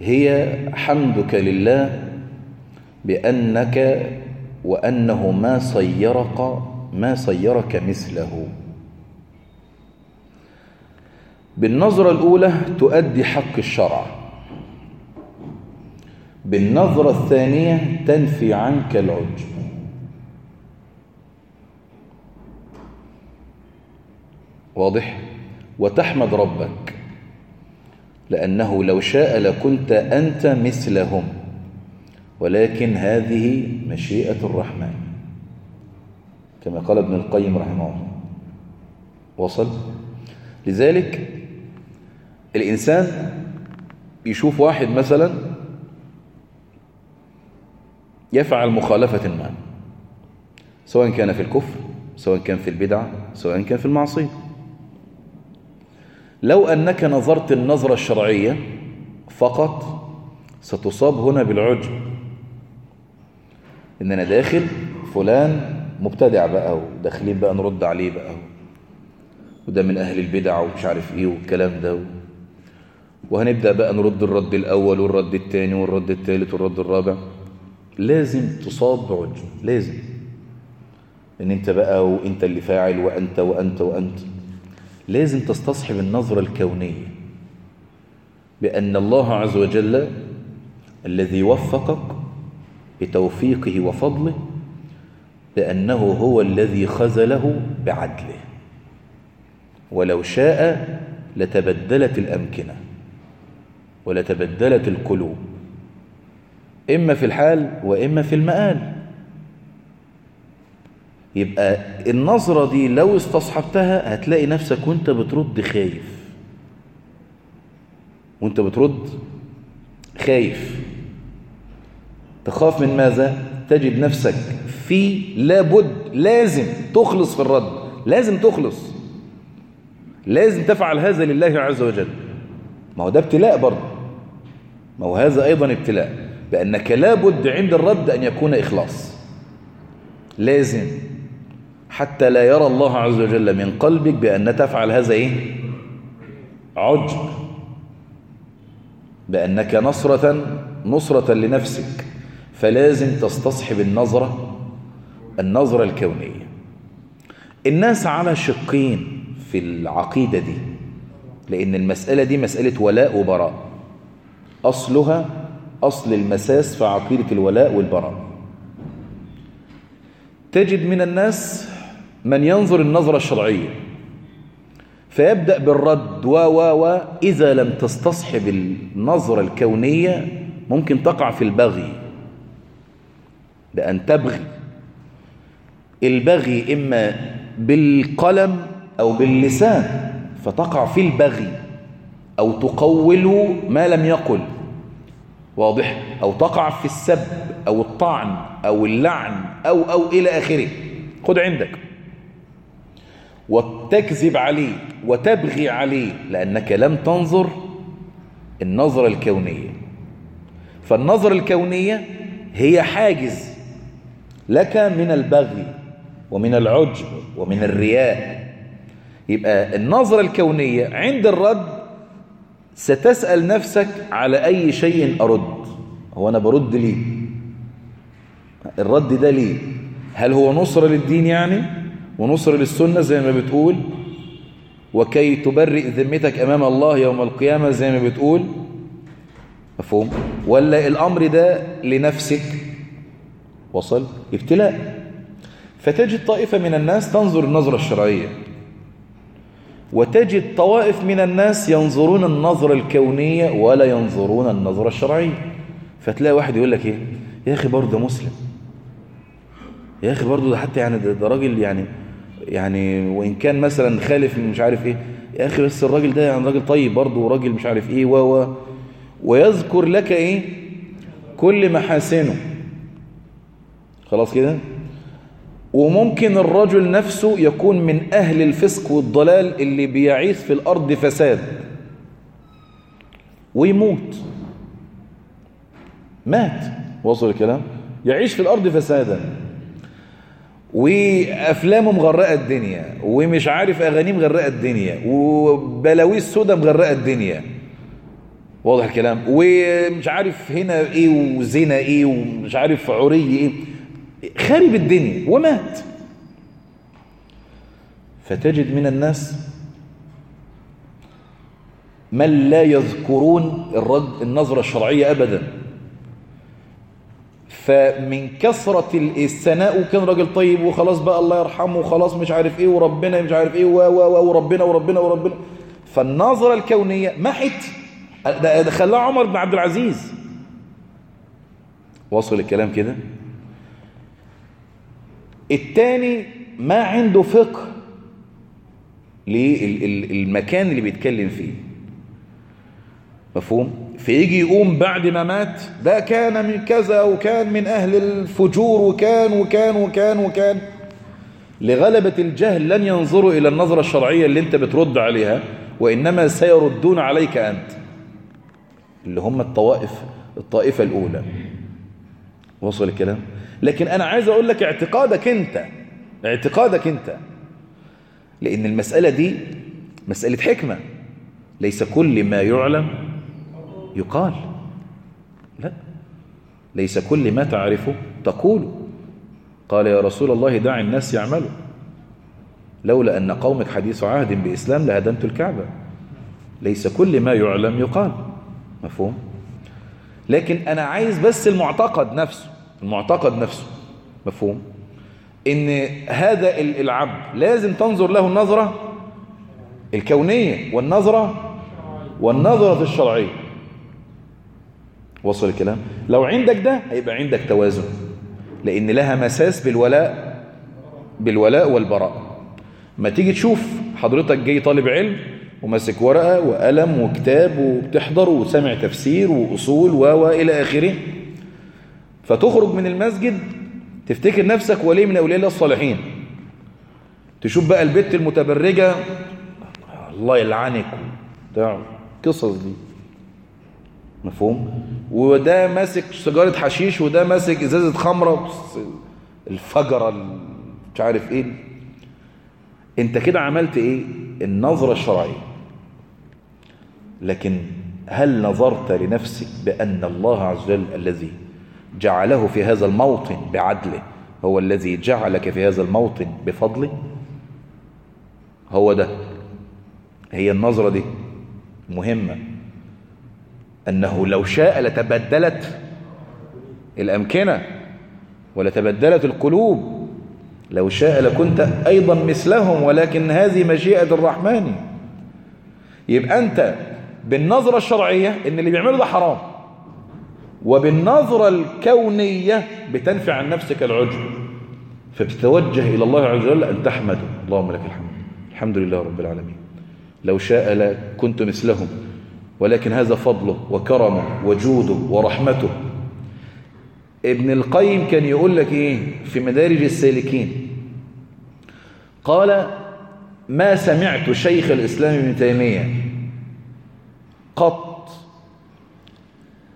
هي حمدك لله بأنك وأنه ما صيرك ما صيرك مثله. بالنظرة الأولى تؤدي حق الشرع. بالنظرة الثانية تنفي عنك العجب. واضح؟ وتحمد ربك لأنه لو شاء لكنت أنت مثلهم. ولكن هذه مشيئة الرحمن. كما قال ابن القيم رحمه الله. وصل؟ لذلك الإنسان يشوف واحد مثلا يفعل مخالفة ما سواء كان في الكفر سواء كان في البدعة سواء كان في المعصية. لو أنك نظرت النظرة الشرعية فقط ستصاب هنا بالعجب. إن أنا داخل فلان مبتدع بقى وداخلين بقى نرد عليه بقى. وده من أهل البدع ومش عارف إيه والكلام ده. وهنبدأ بقى نرد الرد الأول والرد الثاني والرد الثالث والرد الرابع. لازم تصاب بعجب لازم. إن أنت بقى وأنت اللي فاعل وأنت وأنت وأنت. لازم تستصحب النظرة الكونية. بأن الله عز وجل الذي وفقك بتوفيقه وفضله بأنه هو الذي خزله بعدله. ولو شاء لتبدلت الأمكنة ولتبدلت القلوب إما في الحال وإما في المآل. يبقى النظرة دي لو استصحبتها هتلاقي نفسك وأنت بترد خايف. وأنت بترد خايف. تخاف من ماذا؟ تجد نفسك في لابد لازم تخلص في الرد لازم تخلص. لازم تفعل هذا لله عز وجل. ما هو ده ابتلاء برضه. ما هو هذا أيضا ابتلاء بأنك لابد عند الرد أن يكون إخلاص. لازم. حتى لا يرى الله عز وجل من قلبك بأن تفعل هذا إيه؟ عجب. بأنك نصرة نصرة لنفسك. فلازم تستصحب النظرة النظرة الكونية. الناس على شقين في العقيدة دي لأن المسألة دي مسألة ولاء وبراء. أصلها أصل المساس في عقيدة الولاء والبراء. تجد من الناس من ينظر النظرة الشرعية فيبدأ بالرد و و و إذا لم تستصحب النظرة الكونية ممكن تقع في البغي. بأن تبغي. البغي إما بالقلم أو باللسان فتقع في البغي أو تقول ما لم يقل. واضح؟ أو تقع في السب أو الطعن أو اللعن أو أو إلى آخره. خد عندك. وتكذب عليه وتبغي عليه لأنك لم تنظر النظرة الكونية. فالنظرة الكونية هي حاجز لك من البغي ومن العجب ومن الرياء. يبقى النظرة الكونية عند الرد ستسأل نفسك على أي شيء أرد. هو أنا برد ليه؟ الرد ده ليه؟ هل هو نصرة للدين يعني؟ ونصرة للسنة زي ما بتقول؟ وكي تبرئ ذمتك أمام الله يوم القيامة زي ما بتقول؟ مفهوم؟ ولا الأمر ده لنفسك؟ وصل ابتلاء. فتجد طائفة من الناس تنظر النظرة الشرعية. وتجد طوائف من الناس ينظرون النظرة الكونية ولا ينظرون النظرة الشرعية. فتلاقي واحد يقول لك إيه؟ يا أخي برضه مسلم. يا أخي برضه ده حتى يعني ده, ده راجل يعني يعني وإن كان مثلا خالف مش عارف إيه. يا أخي بس الراجل ده يعني راجل طيب برضه وراجل مش عارف إيه و و. ويذكر لك إيه؟ كل محاسنه. خلاص كده؟ وممكن الرجل نفسه يكون من أهل الفسق والضلال اللي بيعيث في الأرض فساد ويموت. مات. وصل الكلام؟ يعيش في الأرض فسادا. وأفلامه مغرقة الدنيا ومش عارف أغانيه مغرقة الدنيا وبلاويس سودا مغرقة الدنيا. واضح الكلام؟ ومش عارف هنا إيه وزنا إيه ومش عارف عري إيه. خارب الدنيا ومات. فتجد من الناس من لا يذكرون الرد النظرة الشرعية أبدا. فمن كثرة الثناء وكان راجل طيب وخلاص بقى الله يرحمه وخلاص مش عارف إيه وربنا مش عارف إيه وربنا وربنا وربنا. فالنظرة الكونية محت. ده خلاها عمر بن عبد العزيز. وصل الكلام كده؟ التاني ما عنده فقه للمكان اللي بيتكلم فيه. مفهوم؟ فيجي يقوم بعد ما مات ده كان من كذا وكان من أهل الفجور وكان وكان وكان وكان. لغلبة الجهل لن ينظروا إلى النظرة الشرعية اللي أنت بترد عليها وإنما سيردون عليك أنت. اللي هم الطوائف الطائفة الأولى. وصل الكلام؟ لكن أنا عايز أقول لك اعتقادك أنت اعتقادك أنت. لأن المسألة دي مسألة حكمة. ليس كل ما يعلم يقال. لا. ليس كل ما تعرفه تقول. قال يا رسول الله دع الناس يعملوا. لولا أن قومك حديث عهد بإسلام لهدمت الكعبة. ليس كل ما يعلم يقال. مفهوم؟ لكن أنا عايز بس المعتقد نفسه. المعتقد نفسه. مفهوم؟ إن هذا العبد لازم تنظر له النظرة الكونية والنظرة والنظرة الشرعية. وصل الكلام؟ لو عندك ده هيبقى عندك توازن لأن لها مساس بالولاء بالولاء والبراء. ما تيجي تشوف حضرتك جاي طالب علم وماسك ورقة وقلم وكتاب وبتحضر وسامع تفسير وأصول و إلى آخره فتخرج من المسجد تفتكر نفسك ولي من أولياء الله الصالحين. تشوف بقى البت المتبرجة الله يلعنك بتاع قصص دي. مفهوم؟ وده ماسك سيجارة حشيش وده ماسك إزازة خمرة الفجرة مش عارف إيه. أنت كده عملت إيه؟ النظرة الشرعية. لكن هل نظرت لنفسك بأن الله عز وجل الذي جعله في هذا الموطن بعدله. هو الذي جعلك في هذا الموطن بفضله. هو ده. هي النظرة دي مهمة. أنه لو شاء لتبدلت الأمكنة ولتبدلت القلوب. لو شاء لكنت أيضا مثلهم ولكن هذه مشيئة الرحمن. يبقى أنت بالنظرة الشرعية إن اللي بيعمله ده حرام. وبالنظرة الكونية بتنفع عن نفسك العجب. فبتتوجه إلى الله عز وجل أن تحمده. اللهم لك الحمد. الحمد لله رب العالمين. لو شاء لكنت مثلهم ولكن هذا فضله وكرمه وجوده ورحمته. ابن القيم كان يقول لك إيه؟ في مدارج السالكين. قال ما سمعت شيخ الإسلام ابن تيمية قط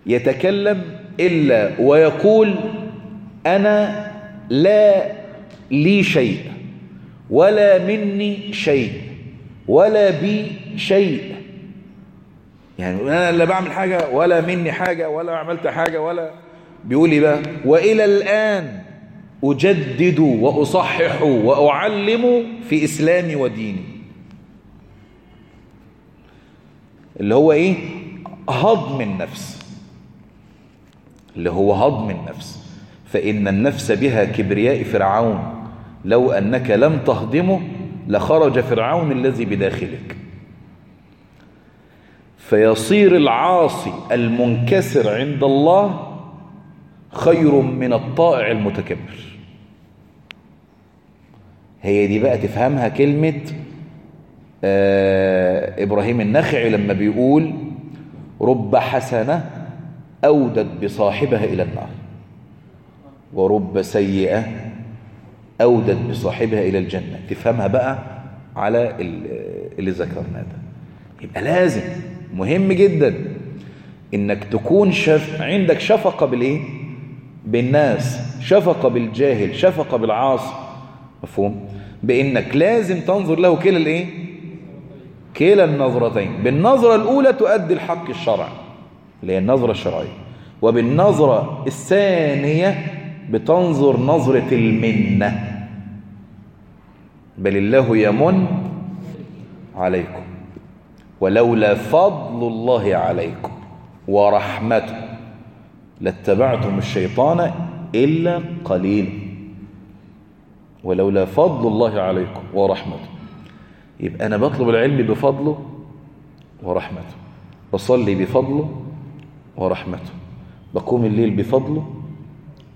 يتكلم إلا ويقول أنا لا لي شيء ولا مني شيء ولا بي شيء. يعني أنا لا بعمل حاجة ولا مني حاجة ولا عملت حاجة ولا بيقول لي بقى؟ وإلى الآن أجدد وأصحح وأعلم في إسلامي وديني. اللي هو إيه؟ هضم النفس. اللي هو هضم النفس. فإن النفس بها كبرياء فرعون لو أنك لم تهضمه لخرج فرعون الذي بداخلك. فيصير العاصي المنكسر عند الله خير من الطائع المتكبر. هي دي بقى تفهمها كلمة آه إبراهيم النخعي لما بيقول رب حسنة أودت بصاحبها إلى النار ورب سيئة أودت بصاحبها إلى الجنة تفهمها بقى على اللي ذكرنا ده يبقى لازم مهم جدا إنك تكون شف... عندك شفقة بالإيه؟ بالناس شفقة بالجاهل شفقة بالعاصي مفهوم؟ بإنك لازم تنظر له كلا الإيه؟ كلا النظرتين بالنظرة الأولى تؤدي الحق الشرعي اللي هي النظرة الشرعية وبالنظرة الثانية بتنظر نظرة المنة. بل الله يمن عليكم. ولولا فضل الله عليكم ورحمته لاتبعتم الشيطان إلا قليلا ولولا فضل الله عليكم ورحمته. يبقى أنا بطلب العلم بفضله ورحمته. بصلي بفضله ورحمته. بقوم الليل بفضله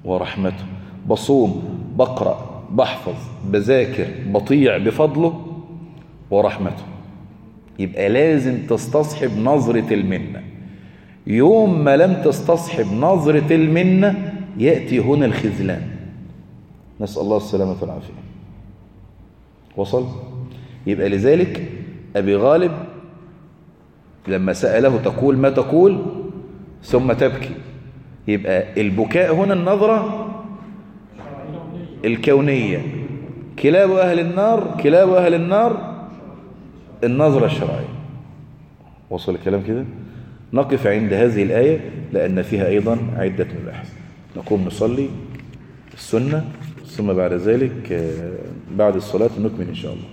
ورحمته. بصوم بقرأ بحفظ بذاكر بطيع بفضله ورحمته. يبقى لازم تستصحب نظرة المنة. يوم ما لم تستصحب نظرة المنة يأتي هنا الخذلان. نسأل الله السلامة والعافية. وصل؟ يبقى لذلك أبي غالب لما سأله تقول ما تقول؟ ثم تبكي. يبقى البكاء هنا النظرة الكونية. كلاب أهل النار كلاب أهل النار النظرة الشرعية. وصل الكلام كده؟ نقف عند هذه الآية لأن فيها أيضا عدة مباحث. نقوم نصلي السنة ثم بعد ذلك بعد الصلاة نكمل إن شاء الله.